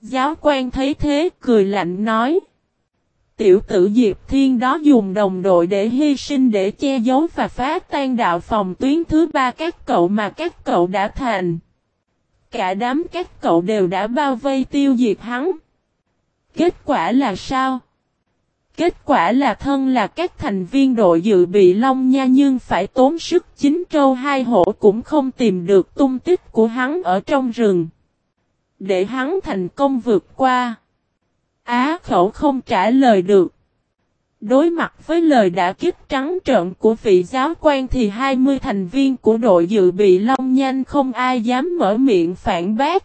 Speaker 1: Giáo quan thấy thế cười lạnh nói. Tiểu tử Diệp Thiên đó dùng đồng đội để hy sinh để che giấu và phá tan đạo phòng tuyến thứ ba các cậu mà các cậu đã thành. Cả đám các cậu đều đã bao vây tiêu diệt hắn. Kết quả là sao? Kết quả là thân là các thành viên đội dự bị Long Nha nhưng phải tốn sức chính trâu hai hổ cũng không tìm được tung tích của hắn ở trong rừng. Để hắn thành công vượt qua. Á khẩu không trả lời được. Đối mặt với lời đã kích trắng trợn của vị giáo quan thì 20 thành viên của đội dự bị Long Nhanh không ai dám mở miệng phản bác.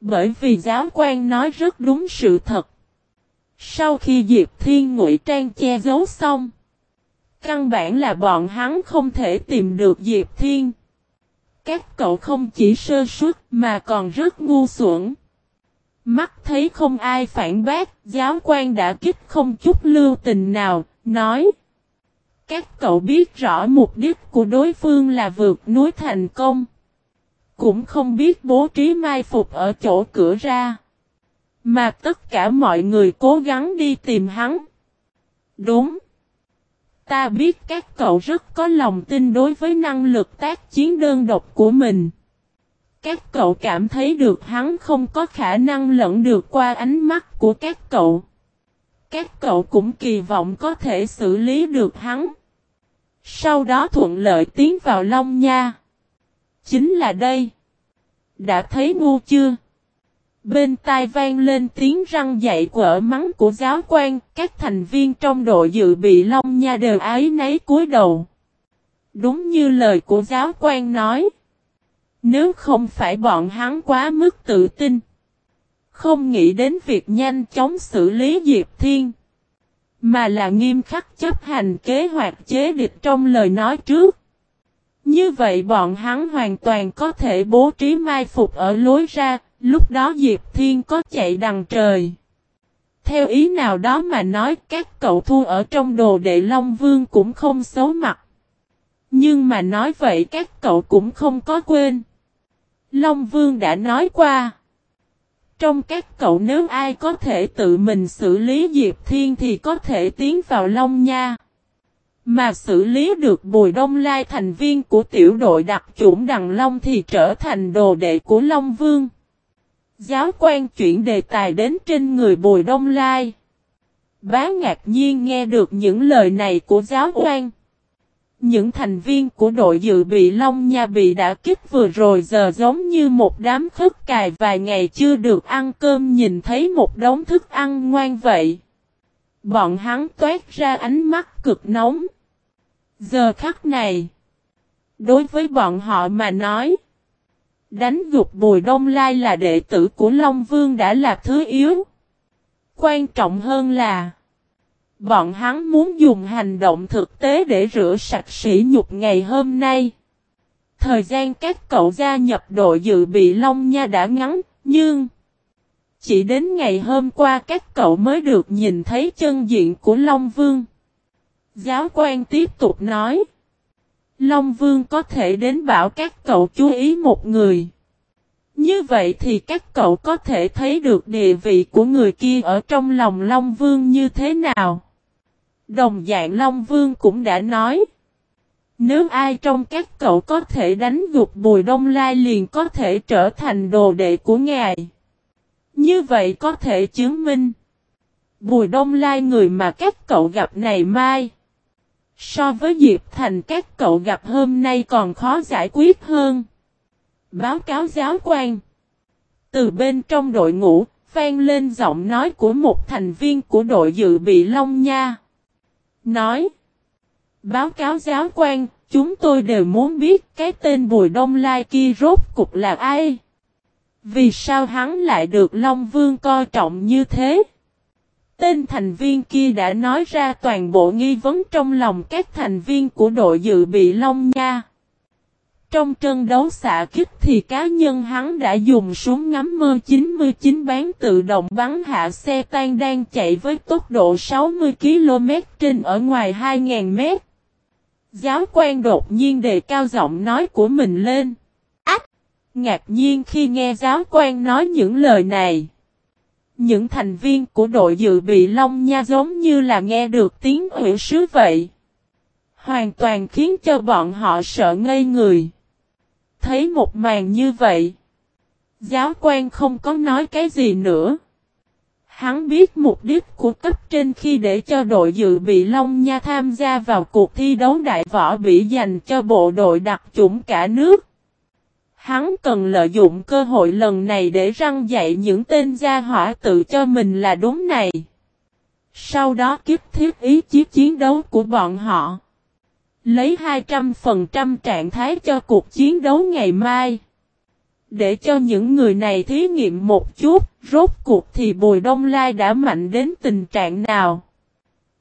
Speaker 1: Bởi vì giáo quan nói rất đúng sự thật. Sau khi Diệp Thiên ngụy trang che giấu xong, căn bản là bọn hắn không thể tìm được Diệp Thiên. Các cậu không chỉ sơ suất mà còn rất ngu xuẩn. Mắt thấy không ai phản bác, giáo quan đã kích không chút lưu tình nào, nói. Các cậu biết rõ mục đích của đối phương là vượt núi thành công. Cũng không biết bố trí mai phục ở chỗ cửa ra. Mà tất cả mọi người cố gắng đi tìm hắn. Đúng. Ta biết các cậu rất có lòng tin đối với năng lực tác chiến đơn độc của mình. Các cậu cảm thấy được hắn không có khả năng lẫn được qua ánh mắt của các cậu. Các cậu cũng kỳ vọng có thể xử lý được hắn. Sau đó thuận lợi tiến vào Long Nha. Chính là đây. Đã thấy ngu chưa? Bên tai vang lên tiếng răng dạy quở mắng của giáo quan, các thành viên trong đội dự bị Long Nha đều ái nấy cúi đầu. Đúng như lời của giáo quan nói. Nếu không phải bọn hắn quá mức tự tin. Không nghĩ đến việc nhanh chóng xử lý Diệp Thiên. Mà là nghiêm khắc chấp hành kế hoạch chế địch trong lời nói trước. Như vậy bọn hắn hoàn toàn có thể bố trí mai phục ở lối ra, lúc đó Diệp Thiên có chạy đằng trời. Theo ý nào đó mà nói, các cậu thu ở trong đồ đệ Long Vương cũng không xấu mặt. Nhưng mà nói vậy, các cậu cũng không có quên. Long Vương đã nói qua. Trong các cậu nếu ai có thể tự mình xử lý Diệp Thiên thì có thể tiến vào Long Nha. Mà xử lý được Bùi Đông Lai thành viên của tiểu đội đặc chủng Đằng Long thì trở thành đồ đệ của Long Vương. Giáo quan chuyển đề tài đến trên người Bùi Đông Lai. Bá ngạc nhiên nghe được những lời này của giáo quan. Những thành viên của đội dự bị Long Nha bị đã kích vừa rồi giờ giống như một đám khất cài vài ngày chưa được ăn cơm nhìn thấy một đống thức ăn ngoan vậy. Bọn hắn toát ra ánh mắt cực nóng. Giờ khắc này, đối với bọn họ mà nói, đánh gục Bùi Đông Lai là đệ tử của Long Vương đã là thứ yếu. Quan trọng hơn là Bọn hắn muốn dùng hành động thực tế để rửa sạch sỉ nhục ngày hôm nay. Thời gian các cậu gia nhập đội dự bị Long Nha đã ngắn, nhưng... Chỉ đến ngày hôm qua các cậu mới được nhìn thấy chân diện của Long Vương. Giáo quan tiếp tục nói. Long Vương có thể đến bảo các cậu chú ý một người. Như vậy thì các cậu có thể thấy được địa vị của người kia ở trong lòng Long Vương như thế nào. Đồng dạng Long Vương cũng đã nói. Nếu ai trong các cậu có thể đánh gục Bùi Đông Lai liền có thể trở thành đồ đệ của ngài. Như vậy có thể chứng minh. Bùi Đông Lai người mà các cậu gặp này mai. So với Diệp Thành các cậu gặp hôm nay còn khó giải quyết hơn. Báo cáo giáo quan. Từ bên trong đội ngũ, vang lên giọng nói của một thành viên của đội dự bị Long Nha. Nói. Báo cáo giáo quan, chúng tôi đều muốn biết cái tên Bùi Đông Lai kia rốt cục là ai. Vì sao hắn lại được Long Vương coi trọng như thế? Tên thành viên kia đã nói ra toàn bộ nghi vấn trong lòng các thành viên của đội dự bị Long Nha. Trong trận đấu xạ kích thì cá nhân hắn đã dùng súng ngắm mơ 99 bán tự động bắn hạ xe tan đang chạy với tốc độ 60 km trên ở ngoài 2.000 m. Giáo quan đột nhiên đề cao giọng nói của mình lên. Ách! Ngạc nhiên khi nghe giáo quan nói những lời này. Những thành viên của đội dự bị Long Nha giống như là nghe được tiếng ủy sứ vậy. Hoàn toàn khiến cho bọn họ sợ ngây người. Thấy một màn như vậy. Giáo quan không có nói cái gì nữa. Hắn biết mục đích của cấp trên khi để cho đội dự bị Long Nha tham gia vào cuộc thi đấu đại võ bị dành cho bộ đội đặc chủng cả nước. Hắn cần lợi dụng cơ hội lần này để răng dạy những tên gia hỏa tự cho mình là đúng này. Sau đó kiếp thiết ý chí chiến đấu của bọn họ. Lấy 200% trạng thái cho cuộc chiến đấu ngày mai. Để cho những người này thí nghiệm một chút, rốt cuộc thì Bùi Đông Lai đã mạnh đến tình trạng nào.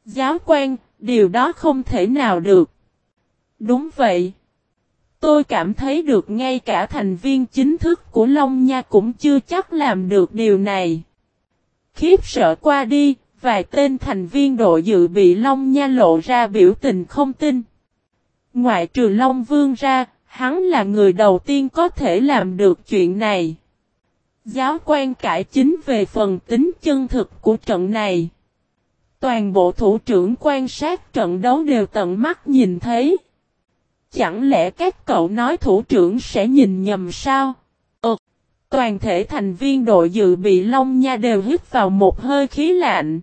Speaker 1: Giáo quan, điều đó không thể nào được. Đúng vậy. Tôi cảm thấy được ngay cả thành viên chính thức của Long Nha cũng chưa chắc làm được điều này. Khiếp sợ qua đi, vài tên thành viên đội dự bị Long Nha lộ ra biểu tình không tin. Ngoại trừ Long Vương ra, hắn là người đầu tiên có thể làm được chuyện này. Giáo quan cải chính về phần tính chân thực của trận này. Toàn bộ thủ trưởng quan sát trận đấu đều tận mắt nhìn thấy. Chẳng lẽ các cậu nói thủ trưởng sẽ nhìn nhầm sao? Ừ. Toàn thể thành viên đội dự bị Long Nha đều hít vào một hơi khí lạnh.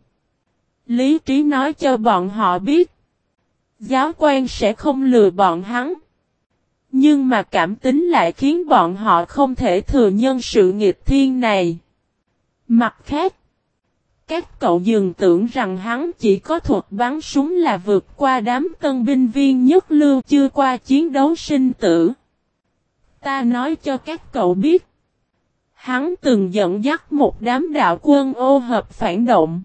Speaker 1: Lý trí nói cho bọn họ biết. Giáo quan sẽ không lừa bọn hắn. Nhưng mà cảm tính lại khiến bọn họ không thể thừa nhận sự nghịch thiên này. Mặt khác, các cậu dường tưởng rằng hắn chỉ có thuật bắn súng là vượt qua đám tân binh viên nhất lưu chưa qua chiến đấu sinh tử. Ta nói cho các cậu biết. Hắn từng dẫn dắt một đám đạo quân ô hợp phản động.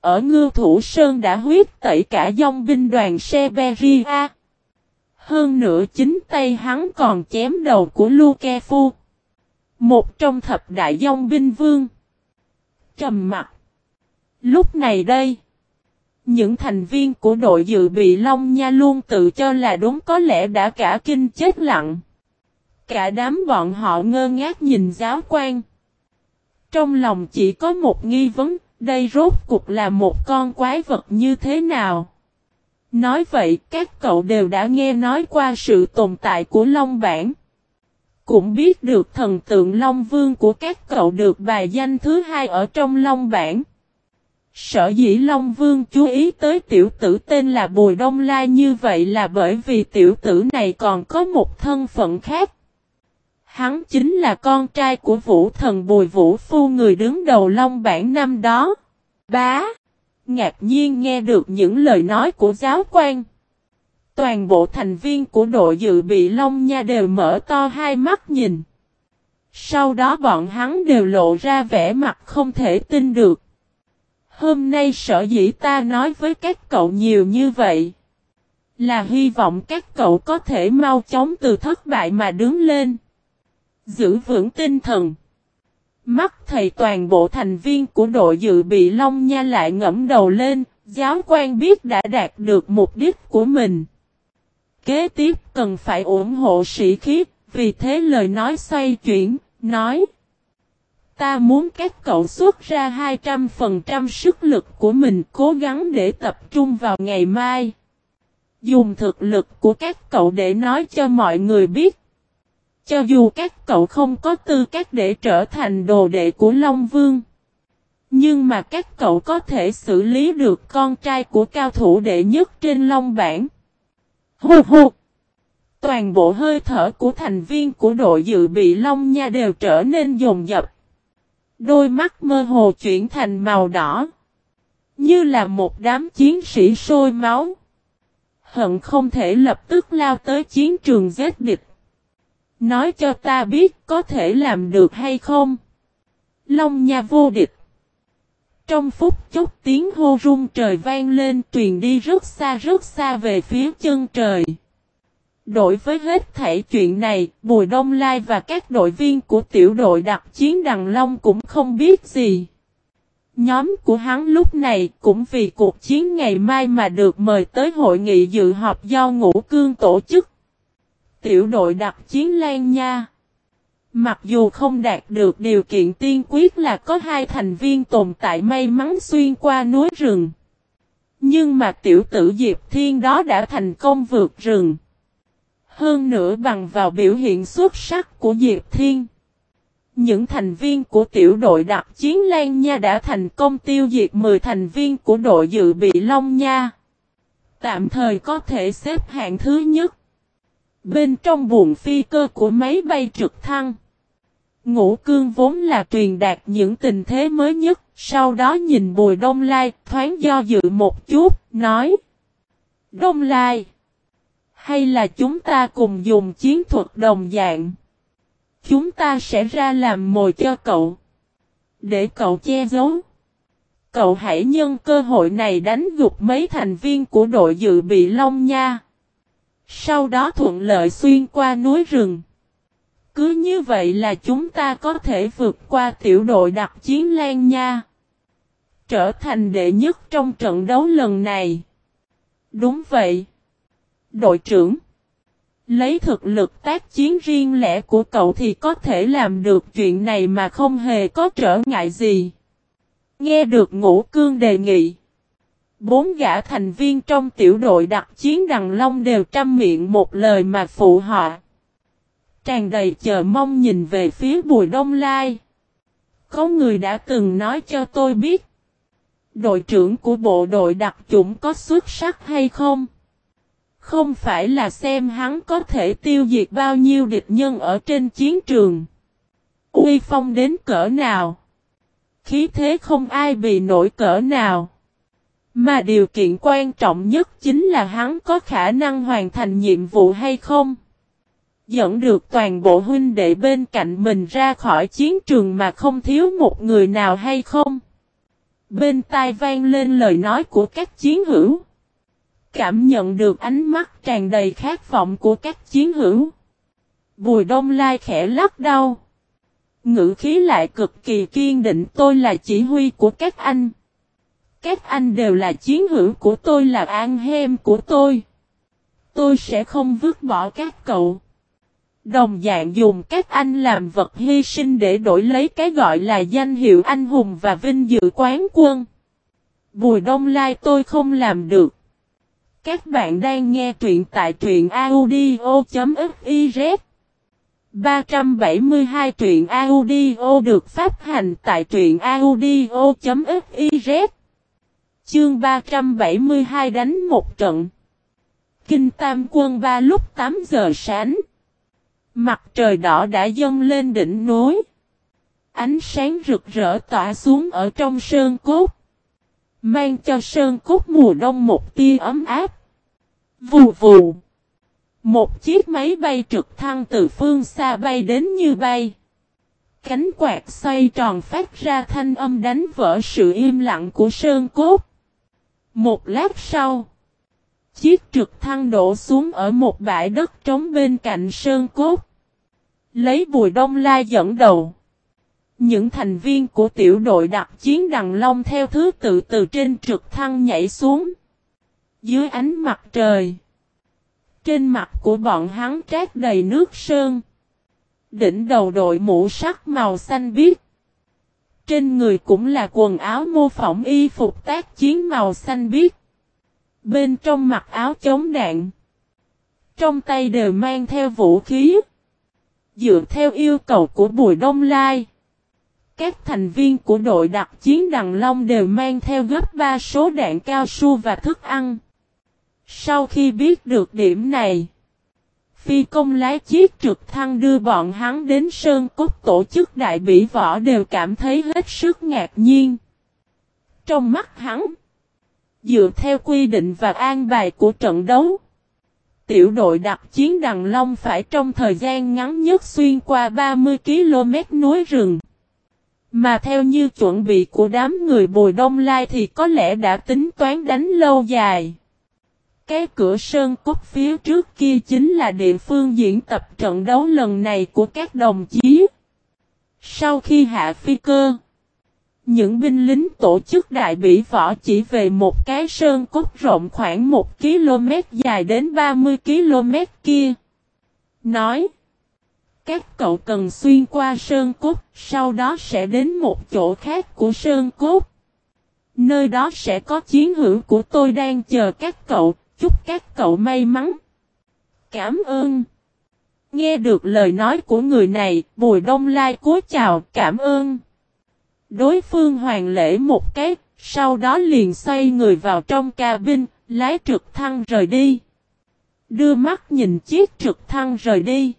Speaker 1: Ở ngư thủ sơn đã huyết tẩy cả dòng binh đoàn Seberia. Hơn nữa chính tay hắn còn chém đầu của Luke Phu. Một trong thập đại dòng binh vương. Trầm mặt. Lúc này đây, những thành viên của đội dự bị Long Nha luôn tự cho là đúng có lẽ đã cả kinh chết lặng. Cả đám bọn họ ngơ ngác nhìn giáo quan. Trong lòng chỉ có một nghi vấn, đây rốt cục là một con quái vật như thế nào? Nói vậy, các cậu đều đã nghe nói qua sự tồn tại của Long Bản. Cũng biết được thần tượng Long Vương của các cậu được bài danh thứ hai ở trong Long Bản. Sở dĩ Long Vương chú ý tới tiểu tử tên là Bùi Đông Lai như vậy là bởi vì tiểu tử này còn có một thân phận khác. Hắn chính là con trai của vũ thần Bùi Vũ Phu người đứng đầu Long Bản năm đó. Bá! Ngạc nhiên nghe được những lời nói của giáo quan. Toàn bộ thành viên của đội dự bị Long Nha đều mở to hai mắt nhìn. Sau đó bọn hắn đều lộ ra vẻ mặt không thể tin được. Hôm nay sở dĩ ta nói với các cậu nhiều như vậy. Là hy vọng các cậu có thể mau chóng từ thất bại mà đứng lên. Giữ vững tinh thần. Mắt thầy toàn bộ thành viên của đội dự bị Long Nha lại ngẫm đầu lên, giáo quan biết đã đạt được mục đích của mình. Kế tiếp cần phải ủng hộ sĩ khí, vì thế lời nói xoay chuyển, nói. Ta muốn các cậu xuất ra 200% sức lực của mình cố gắng để tập trung vào ngày mai. Dùng thực lực của các cậu để nói cho mọi người biết. Cho dù các cậu không có tư cách để trở thành đồ đệ của Long Vương. Nhưng mà các cậu có thể xử lý được con trai của cao thủ đệ nhất trên Long Bản. Hù hù! Toàn bộ hơi thở của thành viên của đội dự bị Long Nha đều trở nên dồn dập. Đôi mắt mơ hồ chuyển thành màu đỏ. Như là một đám chiến sĩ sôi máu. Hận không thể lập tức lao tới chiến trường giết địch. Nói cho ta biết có thể làm được hay không. Long nha vô địch. Trong phút chốc tiếng hô rung trời vang lên truyền đi rất xa rất xa về phía chân trời. Đối với hết thể chuyện này, Bùi Đông Lai và các đội viên của tiểu đội đặc chiến Đằng Long cũng không biết gì. Nhóm của hắn lúc này cũng vì cuộc chiến ngày mai mà được mời tới hội nghị dự họp do Ngũ Cương tổ chức. Tiểu đội đặc chiến Lan Nha Mặc dù không đạt được điều kiện tiên quyết là có hai thành viên tồn tại may mắn xuyên qua núi rừng. Nhưng mà tiểu tử Diệp Thiên đó đã thành công vượt rừng. Hơn nữa bằng vào biểu hiện xuất sắc của Diệp Thiên. Những thành viên của tiểu đội đặc chiến Lan Nha đã thành công tiêu diệt 10 thành viên của đội dự bị Long Nha. Tạm thời có thể xếp hạng thứ nhất. Bên trong buồng phi cơ của máy bay trực thăng. Ngũ cương vốn là truyền đạt những tình thế mới nhất, sau đó nhìn bùi đông lai, thoáng do dự một chút, nói. Đông lai. Hay là chúng ta cùng dùng chiến thuật đồng dạng? Chúng ta sẽ ra làm mồi cho cậu. Để cậu che giấu. Cậu hãy nhân cơ hội này đánh gục mấy thành viên của đội dự bị Long Nha. Sau đó thuận lợi xuyên qua núi rừng. Cứ như vậy là chúng ta có thể vượt qua tiểu đội đặc chiến Lan Nha. Trở thành đệ nhất trong trận đấu lần này. Đúng vậy. Đội trưởng. Lấy thực lực tác chiến riêng lẻ của cậu thì có thể làm được chuyện này mà không hề có trở ngại gì. Nghe được ngũ cương đề nghị. Bốn gã thành viên trong tiểu đội đặc chiến Đằng Long đều trăm miệng một lời mà phụ họ. Tràn đầy chờ mong nhìn về phía Bùi Đông Lai. Có người đã từng nói cho tôi biết. Đội trưởng của bộ đội đặc chủng có xuất sắc hay không? Không phải là xem hắn có thể tiêu diệt bao nhiêu địch nhân ở trên chiến trường. Uy phong đến cỡ nào? Khí thế không ai bị nổi cỡ nào? Mà điều kiện quan trọng nhất chính là hắn có khả năng hoàn thành nhiệm vụ hay không? Dẫn được toàn bộ huynh đệ bên cạnh mình ra khỏi chiến trường mà không thiếu một người nào hay không? Bên tai vang lên lời nói của các chiến hữu. Cảm nhận được ánh mắt tràn đầy khát vọng của các chiến hữu. Bùi đông lai khẽ lắc đầu. Ngữ khí lại cực kỳ kiên định, tôi là chỉ huy của các anh. Các anh đều là chiến hữu của tôi, là an hem của tôi. Tôi sẽ không vứt bỏ các cậu. Đồng dạng dùng các anh làm vật hy sinh để đổi lấy cái gọi là danh hiệu anh hùng và vinh dự quán quân. Bùi đông lai, tôi không làm được. Các bạn đang nghe truyện tại truyện audio.fiz 372 truyện audio được phát hành tại truyện audio.fiz Chương 372 đánh một trận. Kinh Tam Quân ba lúc 8 giờ sáng. Mặt trời đỏ đã dâng lên đỉnh núi. Ánh sáng rực rỡ tỏa xuống ở trong sơn cốt. Mang cho sơn cốt mùa đông một tia ấm áp. Vù vù. Một chiếc máy bay trực thăng từ phương xa bay đến như bay. Cánh quạt xoay tròn phát ra thanh âm đánh vỡ sự im lặng của sơn cốt. Một lát sau, chiếc trực thăng đổ xuống ở một bãi đất trống bên cạnh sơn cốt. Lấy bùi đông la dẫn đầu. Những thành viên của tiểu đội đặc chiến Đằng Long theo thứ tự từ trên trực thăng nhảy xuống. Dưới ánh mặt trời. Trên mặt của bọn hắn trát đầy nước sơn. Đỉnh đầu đội mũ sắt màu xanh biếc. Trên người cũng là quần áo mô phỏng y phục tác chiến màu xanh biếc. Bên trong mặc áo chống đạn. Trong tay đều mang theo vũ khí. Dựa theo yêu cầu của Bùi Đông Lai. Các thành viên của đội đặc chiến Đằng Long đều mang theo gấp 3 số đạn cao su và thức ăn. Sau khi biết được điểm này, Phi công lái chiếc trực thăng đưa bọn hắn đến Sơn Cốt tổ chức đại bỉ võ đều cảm thấy hết sức ngạc nhiên. Trong mắt hắn, dựa theo quy định và an bài của trận đấu, tiểu đội đặc chiến Đằng Long phải trong thời gian ngắn nhất xuyên qua 30 km núi rừng. Mà theo như chuẩn bị của đám người Bùi Đông Lai thì có lẽ đã tính toán đánh lâu dài. Cái cửa sơn cốt phía trước kia chính là địa phương diễn tập trận đấu lần này của các đồng chí. Sau khi hạ phi cơ, những binh lính tổ chức đại bỉ võ chỉ về một cái sơn cốt rộng khoảng 1 km dài đến 30 km kia. Nói, các cậu cần xuyên qua sơn cốt, sau đó sẽ đến một chỗ khác của sơn cốt. Nơi đó sẽ có chiến hữu của tôi đang chờ các cậu, chúc các cậu may mắn. Cảm ơn. Nghe được lời nói của người này, Bùi Đông Lai cúi chào, cảm ơn. Đối phương hoàng lễ một cái, sau đó liền xoay người vào trong cabin, lái trực thăng rời đi. Đưa mắt nhìn chiếc trực thăng rời đi.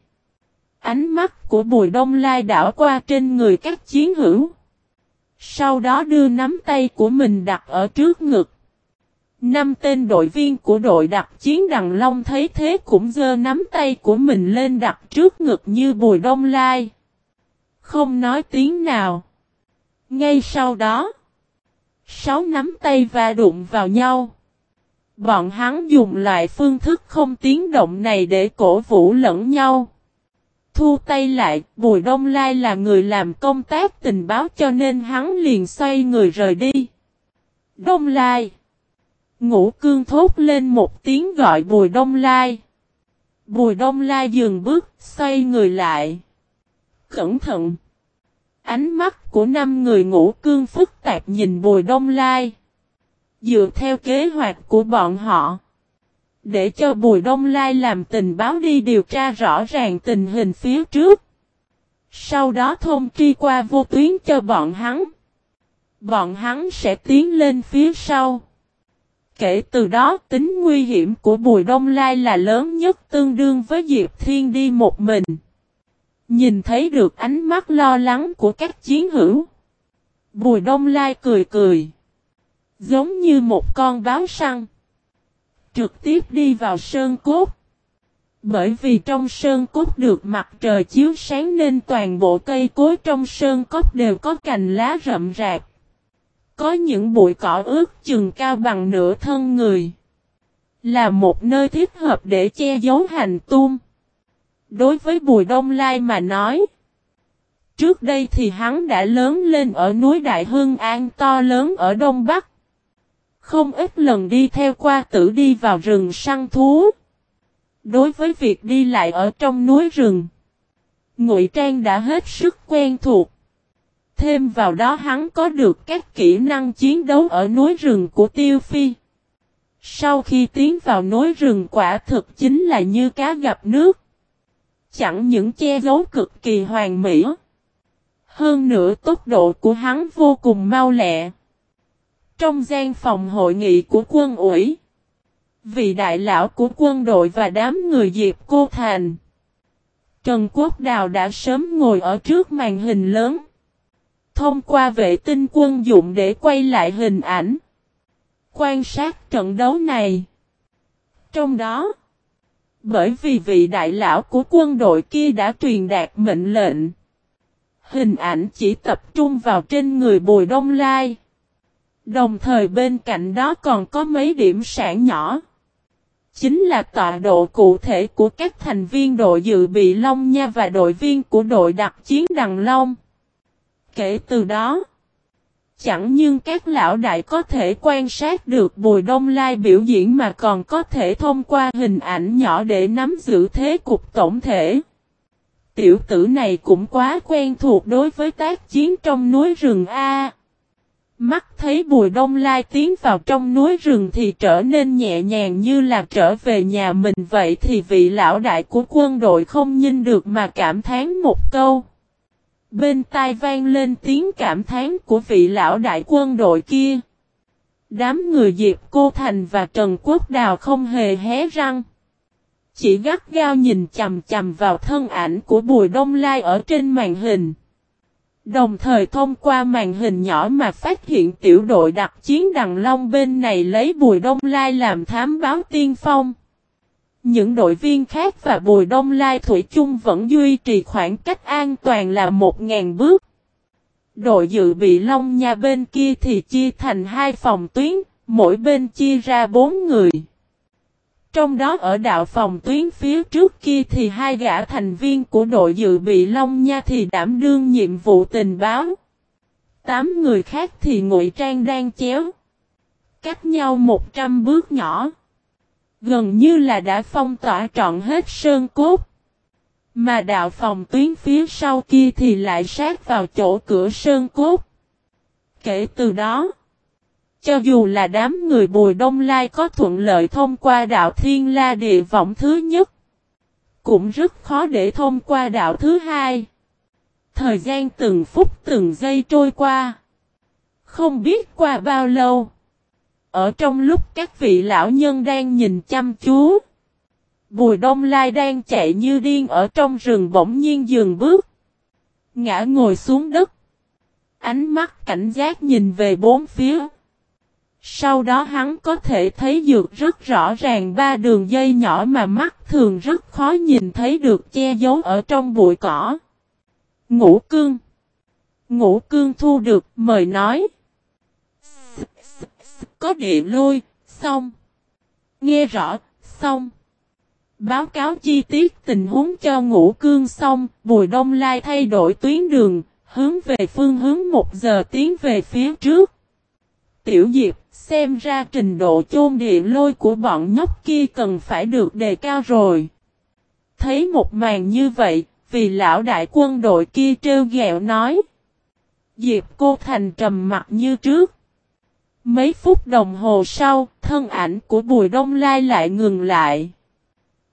Speaker 1: Ánh mắt của Bùi Đông Lai đảo qua trên người các chiến hữu. Sau đó đưa nắm tay của mình đặt ở trước ngực. Năm tên đội viên của đội đặc chiến Đằng Long thấy thế cũng giơ nắm tay của mình lên đặt trước ngực như Bùi Đông Lai. Không nói tiếng nào. Ngay sau đó, sáu nắm tay va đụng vào nhau. Bọn hắn dùng loại phương thức không tiếng động này để cổ vũ lẫn nhau. Thu tay lại, Bùi Đông Lai là người làm công tác tình báo cho nên hắn liền xoay người rời đi. Đông Lai Ngũ cương thốt lên một tiếng gọi Bùi Đông Lai. Bùi Đông Lai dừng bước, xoay người lại. Cẩn thận! Ánh mắt của năm người ngũ cương phức tạp nhìn Bùi Đông Lai. Dựa theo kế hoạch của bọn họ. Để cho Bùi Đông Lai làm tình báo đi điều tra rõ ràng tình hình phía trước. Sau đó thông tri qua vô tuyến cho bọn hắn. Bọn hắn sẽ tiến lên phía sau. Kể từ đó, tính nguy hiểm của Bùi Đông Lai là lớn nhất, tương đương với Diệp Thiên đi một mình. Nhìn thấy được ánh mắt lo lắng của các chiến hữu. Bùi Đông Lai cười cười. Giống như một con báo săn. Trực tiếp đi vào sơn cốt. Bởi vì trong sơn cốt được mặt trời chiếu sáng nên toàn bộ cây cối trong sơn cốt đều có cành lá rậm rạp. Có những bụi cỏ ướt chừng cao bằng nửa thân người. Là một nơi thích hợp để che giấu hành tung. Đối với Bùi Đông Lai mà nói. Trước đây thì hắn đã lớn lên ở núi Đại Hưng An to lớn ở Đông Bắc. Không ít lần đi theo qua tử đi vào rừng săn thú. Đối với việc đi lại ở trong núi rừng. Ngụy Trang đã hết sức quen thuộc. Thêm vào đó hắn có được các kỹ năng chiến đấu ở núi rừng của Tiêu Phi. Sau khi tiến vào núi rừng quả thực chính là như cá gặp nước. Chẳng những che giấu cực kỳ hoàn mỹ. Hơn nữa tốc độ của hắn vô cùng mau lẹ. Trong gian phòng hội nghị của quân ủy. Vị đại lão của quân đội và đám người Diệp Cô Thành. Trần Quốc Đào đã sớm ngồi ở trước màn hình lớn. Thông qua vệ tinh quân dụng để quay lại hình ảnh. Quan sát trận đấu này. Trong đó, bởi vì vị đại lão của quân đội kia đã truyền đạt mệnh lệnh. Hình ảnh chỉ tập trung vào trên người Bùi Đông Lai. Đồng thời bên cạnh đó còn có mấy điểm sản nhỏ. Chính là tọa độ cụ thể của các thành viên đội dự bị Long Nha và đội viên của đội đặc chiến Đằng Long. Kể từ đó, chẳng nhưng các lão đại có thể quan sát được Bùi Đông Lai biểu diễn mà còn có thể thông qua hình ảnh nhỏ để nắm giữ thế cục tổng thể. Tiểu tử này cũng quá quen thuộc đối với tác chiến trong núi rừng A. Mắt thấy Bùi Đông Lai tiến vào trong núi rừng thì trở nên nhẹ nhàng như là trở về nhà mình vậy thì vị lão đại của quân đội không nhìn được mà cảm thán một câu. Bên tai vang lên tiếng cảm thán của vị lão đại quân đội kia. Đám người Diệp Cô Thành và Trần Quốc Đào không hề hé răng. Chỉ gắt gao nhìn chầm chầm vào thân ảnh của Bùi Đông Lai ở trên màn hình. Đồng thời thông qua màn hình nhỏ mà phát hiện tiểu đội đặc chiến Đằng Long bên này lấy Bùi Đông Lai làm thám báo tiên phong. Những đội viên khác và Bùi Đông Lai Thủy chung vẫn duy trì khoảng cách an toàn là 1.000 bước. Đội dự bị Long nhà bên kia thì chia thành hai phòng tuyến, mỗi bên chia ra bốn người. Trong đó ở đạo phòng tuyến phía trước kia thì hai gã thành viên của đội dự bị Long Nha thì đảm đương nhiệm vụ tình báo. Tám người khác thì ngụy trang đang chéo. Cách nhau 100 bước nhỏ. Gần như là đã phong tỏa trọn hết sơn cốt. Mà đạo phòng tuyến phía sau kia thì lại sát vào chỗ cửa sơn cốt. Kể từ đó. Cho dù là đám người Bùi Đông Lai có thuận lợi thông qua đạo Thiên La Địa Vọng thứ nhất, cũng rất khó để thông qua đạo thứ hai. Thời gian từng phút từng giây trôi qua. Không biết qua bao lâu. Ở trong lúc các vị lão nhân đang nhìn chăm chú. Bùi Đông Lai đang chạy như điên ở trong rừng bỗng nhiên dừng bước. Ngã ngồi xuống đất. Ánh mắt cảnh giác nhìn về bốn phía. Sau đó hắn có thể thấy dược rất rõ ràng ba đường dây nhỏ mà mắt thường rất khó nhìn thấy được che giấu ở trong bụi cỏ. Ngũ cương. Ngũ cương thu được, mời nói. Có địa lôi, xong. Nghe rõ, xong. Báo cáo chi tiết tình huống cho ngũ cương xong, Bùi Đông Lai thay đổi tuyến đường, hướng về phương hướng một giờ tiến về phía trước. Tiểu Diệp, xem ra trình độ chôn địa lôi của bọn nhóc kia cần phải được đề cao rồi. Thấy một màn như vậy, vì lão đại quân đội kia trêu ghẹo nói. Diệp cô thành trầm mặt như trước. Mấy phút đồng hồ sau, thân ảnh của Bùi Đông Lai lại ngừng lại.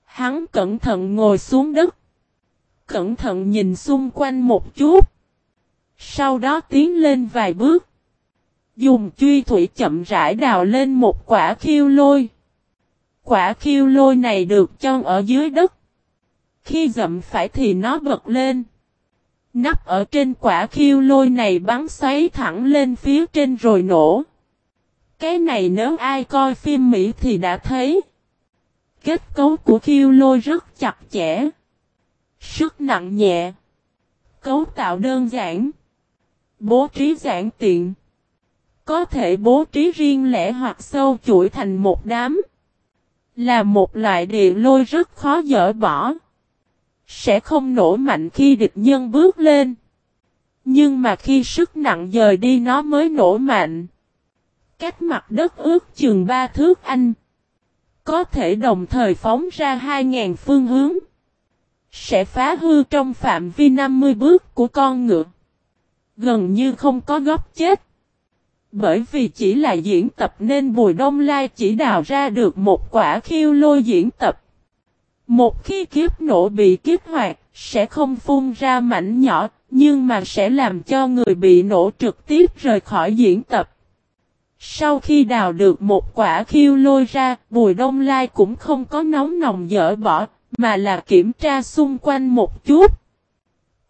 Speaker 1: Hắn cẩn thận ngồi xuống đất. Cẩn thận nhìn xung quanh một chút. Sau đó tiến lên vài bước. Dùng truy thủy chậm rãi đào lên một quả khiêu lôi. Quả khiêu lôi này được chôn ở dưới đất. Khi dậm phải thì nó bật lên. Nắp ở trên quả khiêu lôi này bắn xoáy thẳng lên phía trên rồi nổ. Cái này nếu ai coi phim Mỹ thì đã thấy. Kết cấu của khiêu lôi rất chặt chẽ. Sức nặng nhẹ. Cấu tạo đơn giản. Bố trí giản tiện. Có thể bố trí riêng lẻ hoặc sâu chuỗi thành một đám. Là một loại địa lôi rất khó dỡ bỏ. Sẽ không nổ mạnh khi địch nhân bước lên. Nhưng mà khi sức nặng dời đi nó mới nổ mạnh. Cách mặt đất ước chừng ba thước anh. Có thể đồng thời phóng ra 2.000 phương hướng. Sẽ phá hư trong phạm vi 50 bước của con ngựa. Gần như không có góc chết. Bởi vì chỉ là diễn tập nên Bùi Đông Lai chỉ đào ra được một quả khiêu lôi diễn tập. Một khi kiếp nổ bị kiếp hoạt, sẽ không phun ra mảnh nhỏ, nhưng mà sẽ làm cho người bị nổ trực tiếp rời khỏi diễn tập. Sau khi đào được một quả khiêu lôi ra, Bùi Đông Lai cũng không có nóng nòng dỡ bỏ, mà là kiểm tra xung quanh một chút.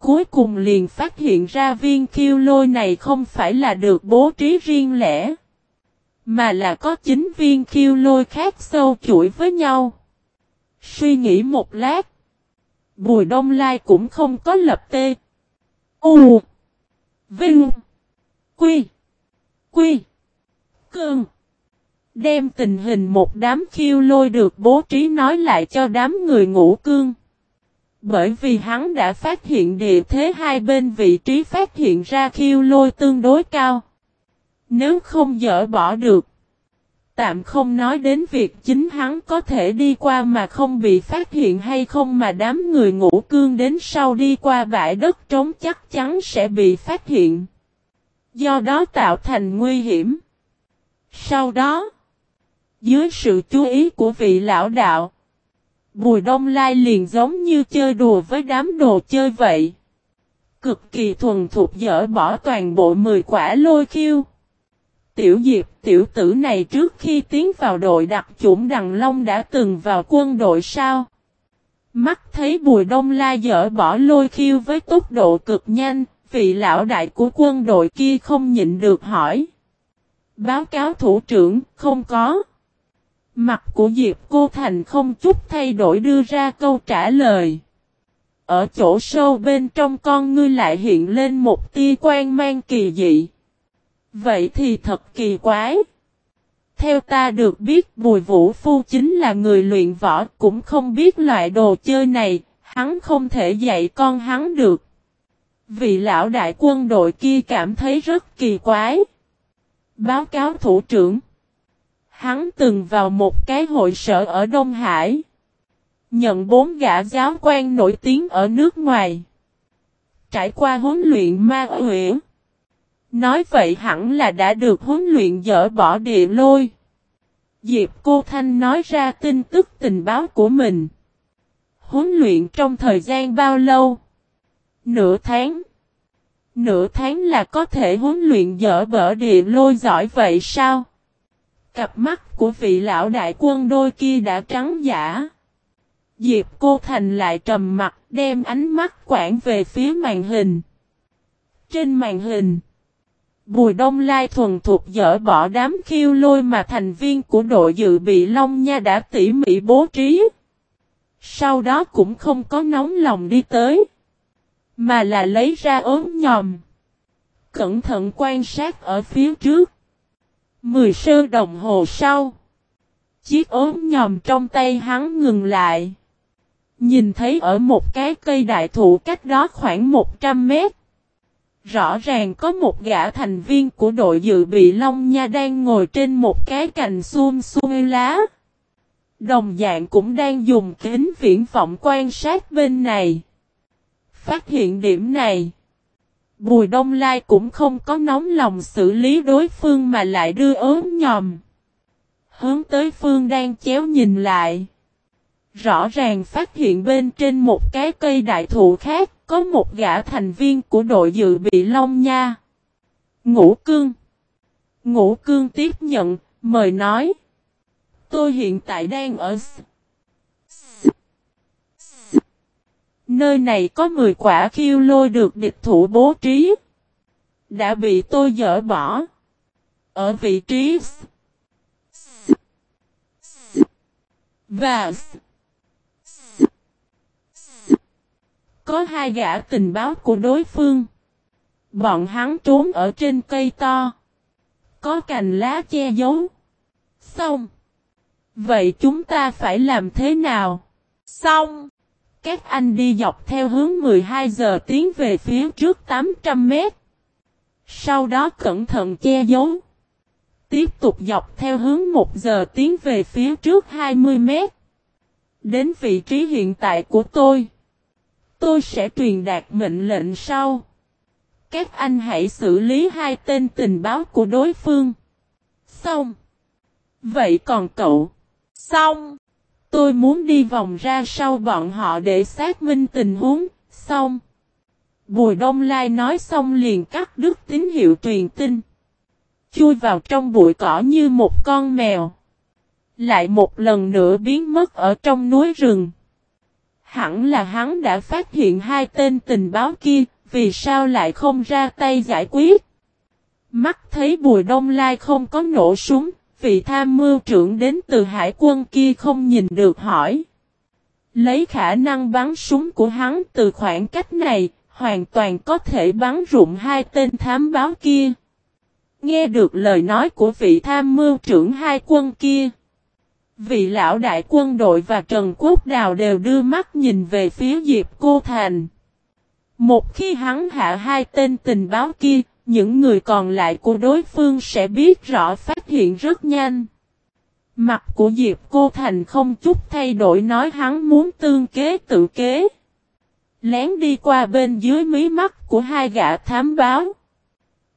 Speaker 1: Cuối cùng liền phát hiện ra viên khiêu lôi này không phải là được bố trí riêng lẻ. Mà là có chính viên khiêu lôi khác sâu chuỗi với nhau. Suy nghĩ một lát. Bùi Đông Lai cũng không có lập tê. U. Vinh. Quy. Quy. Cương. Đem tình hình một đám khiêu lôi được bố trí nói lại cho đám người ngũ cương. Bởi vì hắn đã phát hiện địa thế hai bên vị trí phát hiện ra khiêu lôi tương đối cao. Nếu không dỡ bỏ được. Tạm không nói đến việc chính hắn có thể đi qua mà không bị phát hiện hay không mà đám người ngũ cương đến sau đi qua bãi đất trống chắc chắn sẽ bị phát hiện. Do đó tạo thành nguy hiểm. Sau đó, dưới sự chú ý của vị lão đạo, Bùi Đông Lai liền giống như chơi đùa với đám đồ chơi vậy. Cực kỳ thuần thục dỡ bỏ toàn bộ 10 quả lôi khiêu. Tiểu Diệp tiểu tử này trước khi tiến vào đội đặc chủng Đằng Long đã từng vào quân đội sao? Mắt thấy Bùi Đông Lai dỡ bỏ lôi khiêu với tốc độ cực nhanh, vị lão đại của quân đội kia không nhịn được hỏi. Báo cáo thủ trưởng, không có. Mặt của Diệp Cô Thành không chút thay đổi đưa ra câu trả lời. Ở chỗ sâu bên trong con ngươi lại hiện lên một tia quan mang kỳ dị. Vậy thì thật kỳ quái. Theo ta được biết Bùi Vũ Phu chính là người luyện võ cũng không biết loại đồ chơi này, hắn không thể dạy con hắn được. Vị lão đại quân đội kia cảm thấy rất kỳ quái. Báo cáo thủ trưởng. Hắn từng vào một cái hội sở ở Đông Hải. Nhận bốn gã giáo quan nổi tiếng ở nước ngoài. Trải qua huấn luyện ma huyễn. Nói vậy hẳn là đã được huấn luyện dỡ bỏ địa lôi. Diệp Cô Thanh nói ra tin tức tình báo của mình. Huấn luyện trong thời gian bao lâu? Nửa tháng. Nửa tháng là có thể huấn luyện dỡ bở địa lôi giỏi vậy sao? Cặp mắt của vị lão đại quân đôi kia đã trắng giả. Diệp Cô Thành lại trầm mặt đem ánh mắt quảng về phía màn hình. Trên màn hình, Bùi Đông Lai thuần thuộc dỡ bỏ đám khiêu lôi mà thành viên của đội dự bị Long Nha đã tỉ mỉ bố trí. Sau đó cũng không có nóng lòng đi tới. Mà là lấy ra ốm nhòm. Cẩn thận quan sát ở phía trước. Mười sơ đồng hồ sau. Chiếc ốm nhòm trong tay hắn ngừng lại. Nhìn thấy ở một cái cây đại thụ cách đó khoảng 100 mét. Rõ ràng có một gã thành viên của đội dự bị Long Nha đang ngồi trên một cái cành xuông xuôi lá. Đồng dạng cũng đang dùng kính viễn vọng quan sát bên này. Phát hiện điểm này. Bùi Đông Lai cũng không có nóng lòng xử lý đối phương mà lại đưa ốm nhòm. Hướng tới phương đang chéo nhìn lại. Rõ ràng phát hiện bên trên một cái cây đại thụ khác có một gã thành viên của đội dự bị Long Nha. Ngũ Cương Ngũ Cương tiếp nhận, mời nói. Tôi hiện tại đang ở Nơi này có 10 quả khiêu lôi được địch thủ bố trí. Đã bị tôi dỡ bỏ. Ở vị trí và có hai gã tình báo của đối phương. Bọn hắn trốn ở trên cây to. Có cành lá che giấu. Xong. Vậy chúng ta phải làm thế nào? Xong. Các anh đi dọc theo hướng 12 giờ tiến về phía trước 800 mét. Sau đó cẩn thận che giấu. Tiếp tục dọc theo hướng 1 giờ tiến về phía trước 20 mét. Đến vị trí hiện tại của tôi. Tôi sẽ truyền đạt mệnh lệnh sau. Các anh hãy xử lý hai tên tình báo của đối phương. Xong. Vậy còn cậu? Xong. Tôi muốn đi vòng ra sau bọn họ để xác minh tình huống, xong. Bùi Đông Lai nói xong liền cắt đứt tín hiệu truyền tin. Chui vào trong bụi cỏ như một con mèo. Lại một lần nữa biến mất ở trong núi rừng. Hẳn là hắn đã phát hiện hai tên tình báo kia, vì sao lại không ra tay giải quyết. Mắt thấy Bùi Đông Lai không có nổ súng, vị tham mưu trưởng đến từ hải quân kia không nhìn được hỏi. Lấy khả năng bắn súng của hắn từ khoảng cách này, hoàn toàn có thể bắn rụng hai tên thám báo kia. Nghe được lời nói của vị tham mưu trưởng hai quân kia. Vị lão đại quân đội và Trần Quốc Đào đều đưa mắt nhìn về phía Diệp Cô Thành. Một khi hắn hạ hai tên tình báo kia, những người còn lại của đối phương sẽ biết rõ phát hiện rất nhanh. Mặt của Diệp Cô Thành không chút thay đổi nói hắn muốn tương kế tự kế. Lén đi qua bên dưới mí mắt của hai gã thám báo.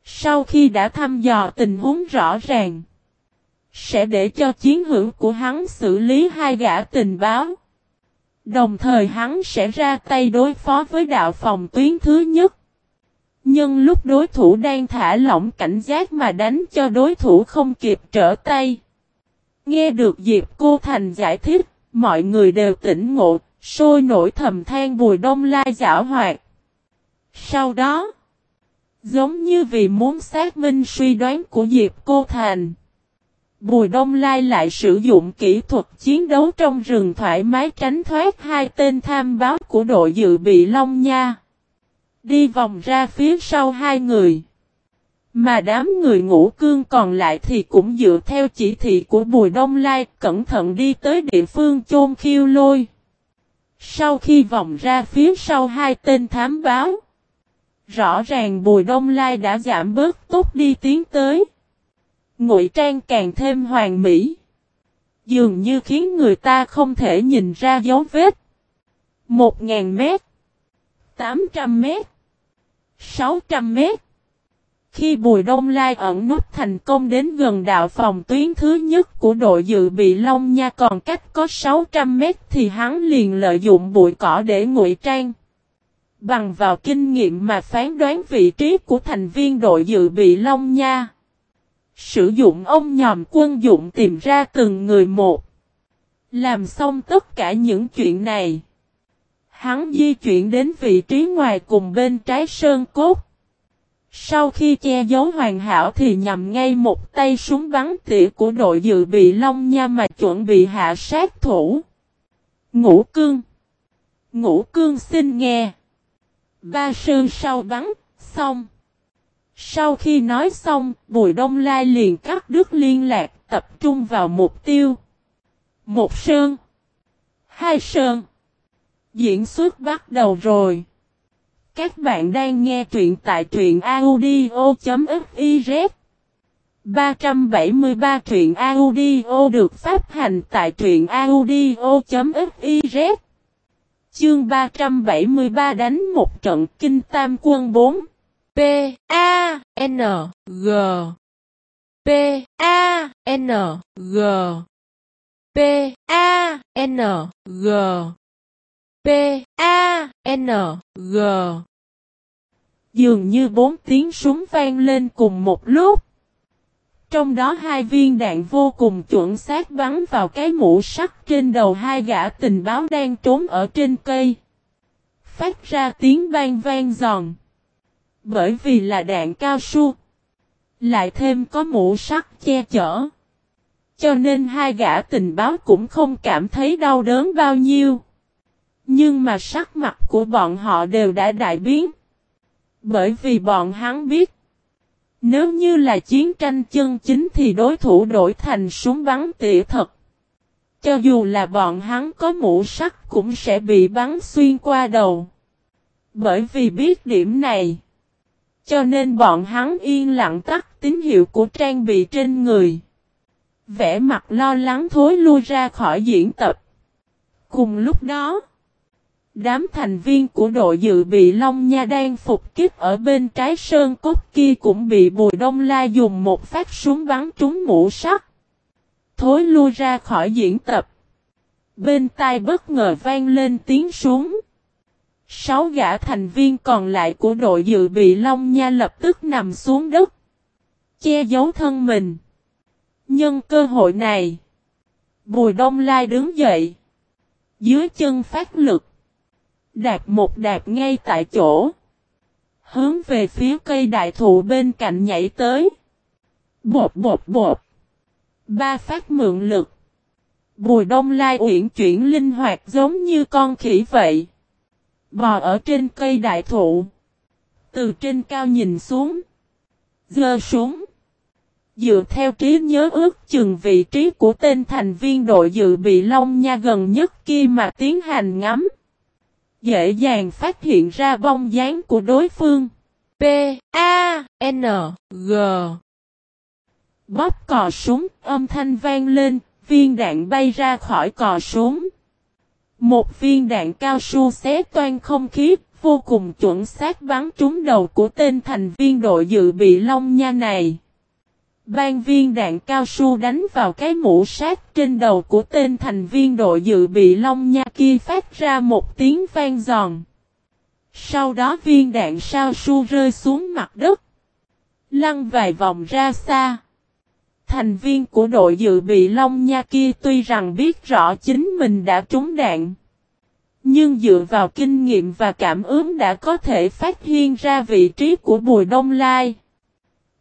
Speaker 1: Sau khi đã thăm dò tình huống rõ ràng, sẽ để cho chiến hữu của hắn xử lý hai gã tình báo. Đồng thời hắn sẽ ra tay đối phó với đạo phòng tuyến thứ nhất. Nhưng lúc đối thủ đang thả lỏng cảnh giác mà đánh cho đối thủ không kịp trở tay. Nghe được Diệp Cô Thành giải thích, mọi người đều tỉnh ngộ, sôi nổi thầm than bùi đông lai giả hoạt. Sau đó, giống như vì muốn xác minh suy đoán của Diệp Cô Thành. Bùi Đông Lai lại sử dụng kỹ thuật chiến đấu trong rừng thoải mái tránh thoát hai tên tham báo của đội dự bị Long Nha. Đi vòng ra phía sau hai người. Mà đám người ngũ cương còn lại thì cũng dựa theo chỉ thị của Bùi Đông Lai, cẩn thận đi tới địa phương chôn khiêu lôi. Sau khi vòng ra phía sau hai tên thám báo. Rõ ràng Bùi Đông Lai đã giảm bớt tốt đi tiến tới. Ngụy trang càng thêm hoàn mỹ. Dường như khiến người ta không thể nhìn ra dấu vết. Một ngàn mét. Tám trăm mét. Sáu trăm mét. Khi Bùi Đông Lai ẩn nút thành công đến gần đạo phòng tuyến thứ nhất của đội dự bị Long Nha, còn cách có 600 mét thì hắn liền lợi dụng bụi cỏ để ngụy trang. Bằng vào kinh nghiệm mà phán đoán vị trí của thành viên đội dự bị Long Nha. Sử dụng ông nhòm quân dụng tìm ra từng người một. Làm xong tất cả những chuyện này. Hắn di chuyển đến vị trí ngoài cùng bên trái sơn cốt. Sau khi che giấu hoàn hảo thì nhằm ngay một tay súng bắn tỉa của đội dự bị Long Nha mà chuẩn bị hạ sát thủ. Ngũ cương. Ngũ cương xin nghe. Ba sư sau bắn, xong. Sau khi nói xong, Bùi Đông Lai liền cắt đứt liên lạc, tập trung vào mục tiêu. Một sơn. Hai sơn. Diễn xuất bắt đầu rồi. Các bạn đang nghe truyện tại truyện audio.fiz 373 truyện audio được phát hành tại truyện audio.fiz Chương 373 đánh một trận kinh tam quân 4 P A N G. P A N G. P A N G. P A N G Dường như bốn tiếng súng vang lên cùng một lúc. Trong đó hai viên đạn vô cùng chuẩn xác bắn vào cái mũ sắt trên đầu hai gã tình báo đang trốn ở trên cây. Phát ra tiếng vang vang giòn. Bởi vì là đạn cao su. Lại thêm có mũ sắt che chở. Cho nên hai gã tình báo cũng không cảm thấy đau đớn bao nhiêu. Nhưng mà sắc mặt của bọn họ đều đã đại biến. Bởi vì bọn hắn biết. Nếu như là chiến tranh chân chính thì đối thủ đổi thành súng bắn tỉa thật. Cho dù là bọn hắn có mũ sắt cũng sẽ bị bắn xuyên qua đầu. Bởi vì biết điểm này. Cho nên bọn hắn yên lặng tắt tín hiệu của trang bị trên người. Vẽ mặt lo lắng thối lui ra khỏi diễn tập. Cùng lúc đó. Đám thành viên của đội dự bị Long Nha đang phục kích ở bên trái sơn cốt kia cũng bị Bùi Đông La dùng một phát súng bắn trúng mũ sắt. Thối lui ra khỏi diễn tập. Bên tai bất ngờ vang lên tiếng súng. Sáu gã thành viên còn lại của đội dự bị Long Nha lập tức nằm xuống đất. Che giấu thân mình. Nhân cơ hội này. Bùi Đông Lai đứng dậy. Dưới chân phát lực đạt một đạp ngay tại chỗ. Hướng về phía cây đại thụ bên cạnh nhảy tới. Bột bột bột. Ba phát mượn lực. Bùi đông lai uyển chuyển linh hoạt giống như con khỉ vậy. Bò ở trên cây đại thụ. Từ trên cao nhìn xuống. Dơ súng. Dựa theo trí nhớ ước chừng vị trí của tên thành viên đội dự bị Long Nha gần nhất kia mà tiến hành ngắm. Dễ dàng phát hiện ra bong dáng của đối phương.
Speaker 2: P, A, N, G.
Speaker 1: Bóp cò súng, âm thanh vang lên, viên đạn bay ra khỏi cò súng. Một viên đạn cao su xé toan không khí, vô cùng chuẩn xác bắn trúng đầu của tên thành viên đội dự bị Long Nha này. Ban viên đạn cao su đánh vào cái mũ sát trên đầu của tên thành viên đội dự bị Long Nha kia phát ra một tiếng vang giòn. Sau đó viên đạn sao su rơi xuống mặt đất. Lăn vài vòng ra xa. Thành viên của đội dự bị Long Nha kia tuy rằng biết rõ chính mình đã trúng đạn. Nhưng dựa vào kinh nghiệm và cảm ứng đã có thể phát hiện ra vị trí của Bùi Đông Lai.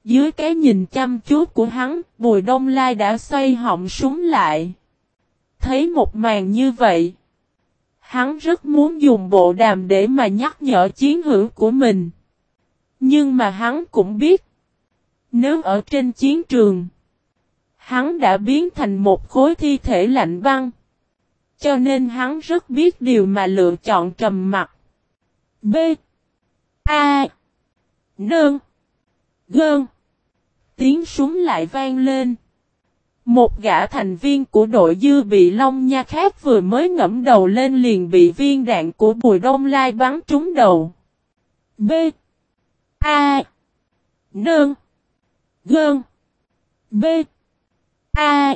Speaker 1: Dưới cái nhìn chăm chú của hắn, Bùi Đông Lai đã xoay họng súng lại. Thấy một màn như vậy. Hắn rất muốn dùng bộ đàm để mà nhắc nhở chiến hữu của mình. Nhưng mà hắn cũng biết. Nếu ở trên chiến trường. Hắn đã biến thành một khối thi thể lạnh băng. Cho nên hắn rất biết điều mà lựa chọn trầm mặt. B. A. Nương. Gơn. Tiếng súng lại vang lên. Một gã thành viên của đội dư bị Long Nha khác vừa mới ngẫm đầu lên liền bị viên đạn của Bùi Đông Lai bắn trúng đầu. B. A. Nương. Gơn. B. A.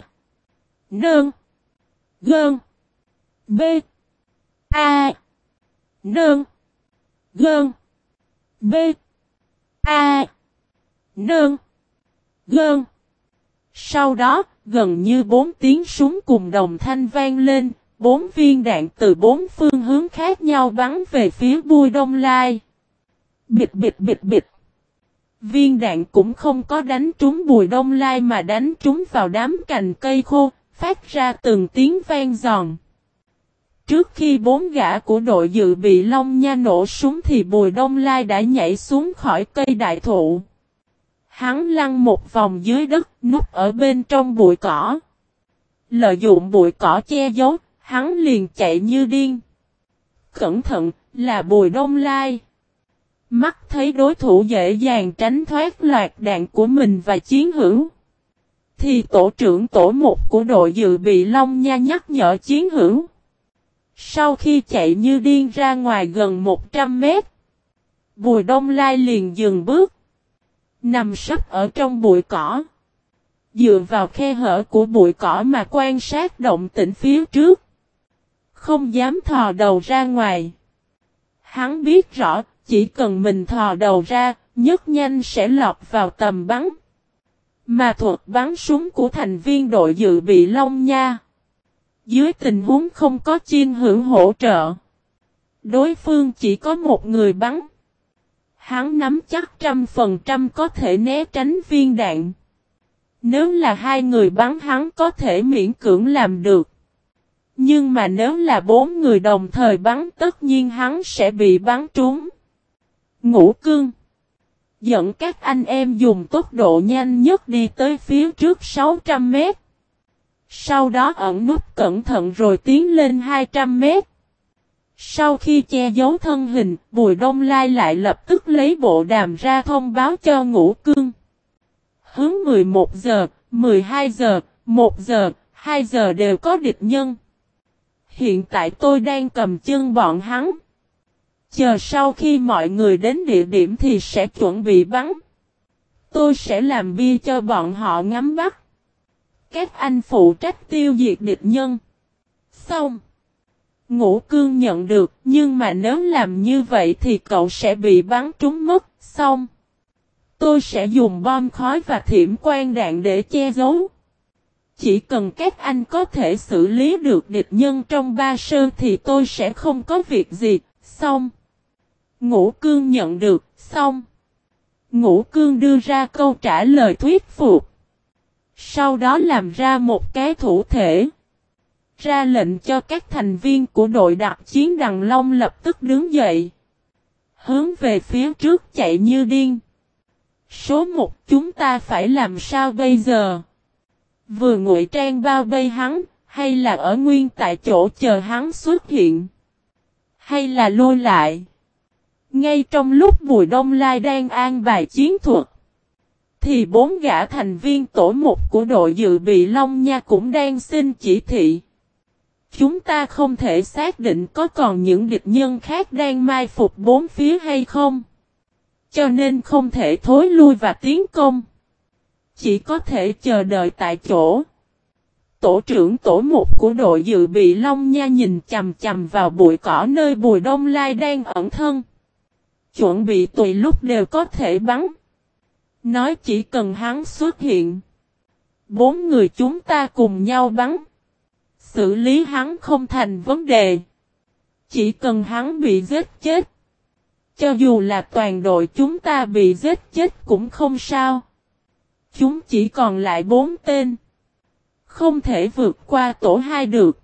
Speaker 1: Nương. Gơn. B. A. Nương. Gơn. B. A. Nương. Gơn. Sau đó, gần như bốn tiếng súng cùng đồng thanh vang lên, bốn viên đạn từ bốn phương hướng khác nhau bắn về phía bùi đông lai. Bịt bịt bịt bịt. Viên đạn cũng không có đánh trúng bùi đông lai mà đánh trúng vào đám cành cây khô, phát ra từng tiếng vang giòn. Trước khi bốn gã của đội dự bị Long Nha nổ súng thì Bùi Đông Lai đã nhảy xuống khỏi cây đại thụ. Hắn lăn một vòng dưới đất, núp ở bên trong bụi cỏ. Lợi dụng bụi cỏ che giấu, hắn liền chạy như điên. Cẩn thận, là Bùi Đông Lai. Mắt thấy đối thủ dễ dàng tránh thoát loạt đạn của mình và chiến hữu. Thì tổ trưởng tổ một của đội dự bị Long Nha nhắc nhở chiến hữu. Sau khi chạy như điên ra ngoài gần 100 mét, Bùi Đông Lai liền dừng bước. Nằm sấp ở trong bụi cỏ. Dựa vào khe hở của bụi cỏ mà quan sát động tĩnh phía trước. Không dám thò đầu ra ngoài. Hắn biết rõ, chỉ cần mình thò đầu ra, nhất nhanh sẽ lọt vào tầm bắn. Mà thuật bắn súng của thành viên đội dự bị Long Nha. Dưới tình huống không có chiên hữu hỗ trợ. Đối phương chỉ có một người bắn. Hắn nắm chắc trăm phần trăm có thể né tránh viên đạn. Nếu là hai người bắn hắn có thể miễn cưỡng làm được. Nhưng mà nếu là bốn người đồng thời bắn, tất nhiên hắn sẽ bị bắn trúng. Ngũ cương. Dẫn các anh em dùng tốc độ nhanh nhất đi tới phía trước 600 mét. Sau đó ẩn nút cẩn thận rồi tiến lên 200 mét. Sau khi che giấu thân hình, Bùi Đông Lai lại lập tức lấy bộ đàm ra thông báo cho ngũ cương. Hướng 11 giờ, 12 giờ, 1 giờ, 2 giờ đều có địch nhân. Hiện tại tôi đang cầm chân bọn hắn. Chờ sau khi mọi người đến địa điểm thì sẽ chuẩn bị bắn. Tôi sẽ làm bia cho bọn họ ngắm bắt. Các anh phụ trách tiêu diệt địch nhân. Xong. Ngũ cương nhận được, nhưng mà nếu làm như vậy thì cậu sẽ bị bắn trúng mất, xong. Tôi sẽ dùng bom khói và thiểm quan đạn để che giấu. Chỉ cần các anh có thể xử lý được địch nhân trong ba sơ thì tôi sẽ không có việc gì, xong. Ngũ cương nhận được, xong. Ngũ cương đưa ra câu trả lời thuyết phục. Sau đó làm ra một cái thủ thể ra lệnh cho các thành viên của đội đặc chiến Đằng Long lập tức đứng dậy. Hướng về phía trước chạy như điên. Số một chúng ta phải làm sao bây giờ? Vừa ngụy trang bao vây hắn, hay là ở nguyên tại chỗ chờ hắn xuất hiện? Hay là lôi lại? Ngay trong lúc Bùi Đông Lai đang an bài chiến thuật, thì bốn gã thành viên tổ một của đội dự bị Long Nha cũng đang xin chỉ thị. Chúng ta không thể xác định có còn những địch nhân khác đang mai phục bốn phía hay không. Cho nên không thể thối lui và tiến công. Chỉ có thể chờ đợi tại chỗ. Tổ trưởng tổ một của đội dự bị Long Nha nhìn chầm chầm vào bụi cỏ nơi Bùi Đông Lai đang ẩn thân. Chuẩn bị tùy lúc đều có thể bắn. Nói chỉ cần hắn xuất hiện. Bốn người chúng ta cùng nhau bắn. Xử lý hắn không thành vấn đề. Chỉ cần hắn bị giết chết. Cho dù là toàn đội chúng ta bị giết chết cũng không sao. Chúng chỉ còn lại bốn tên. Không thể vượt qua tổ hai được.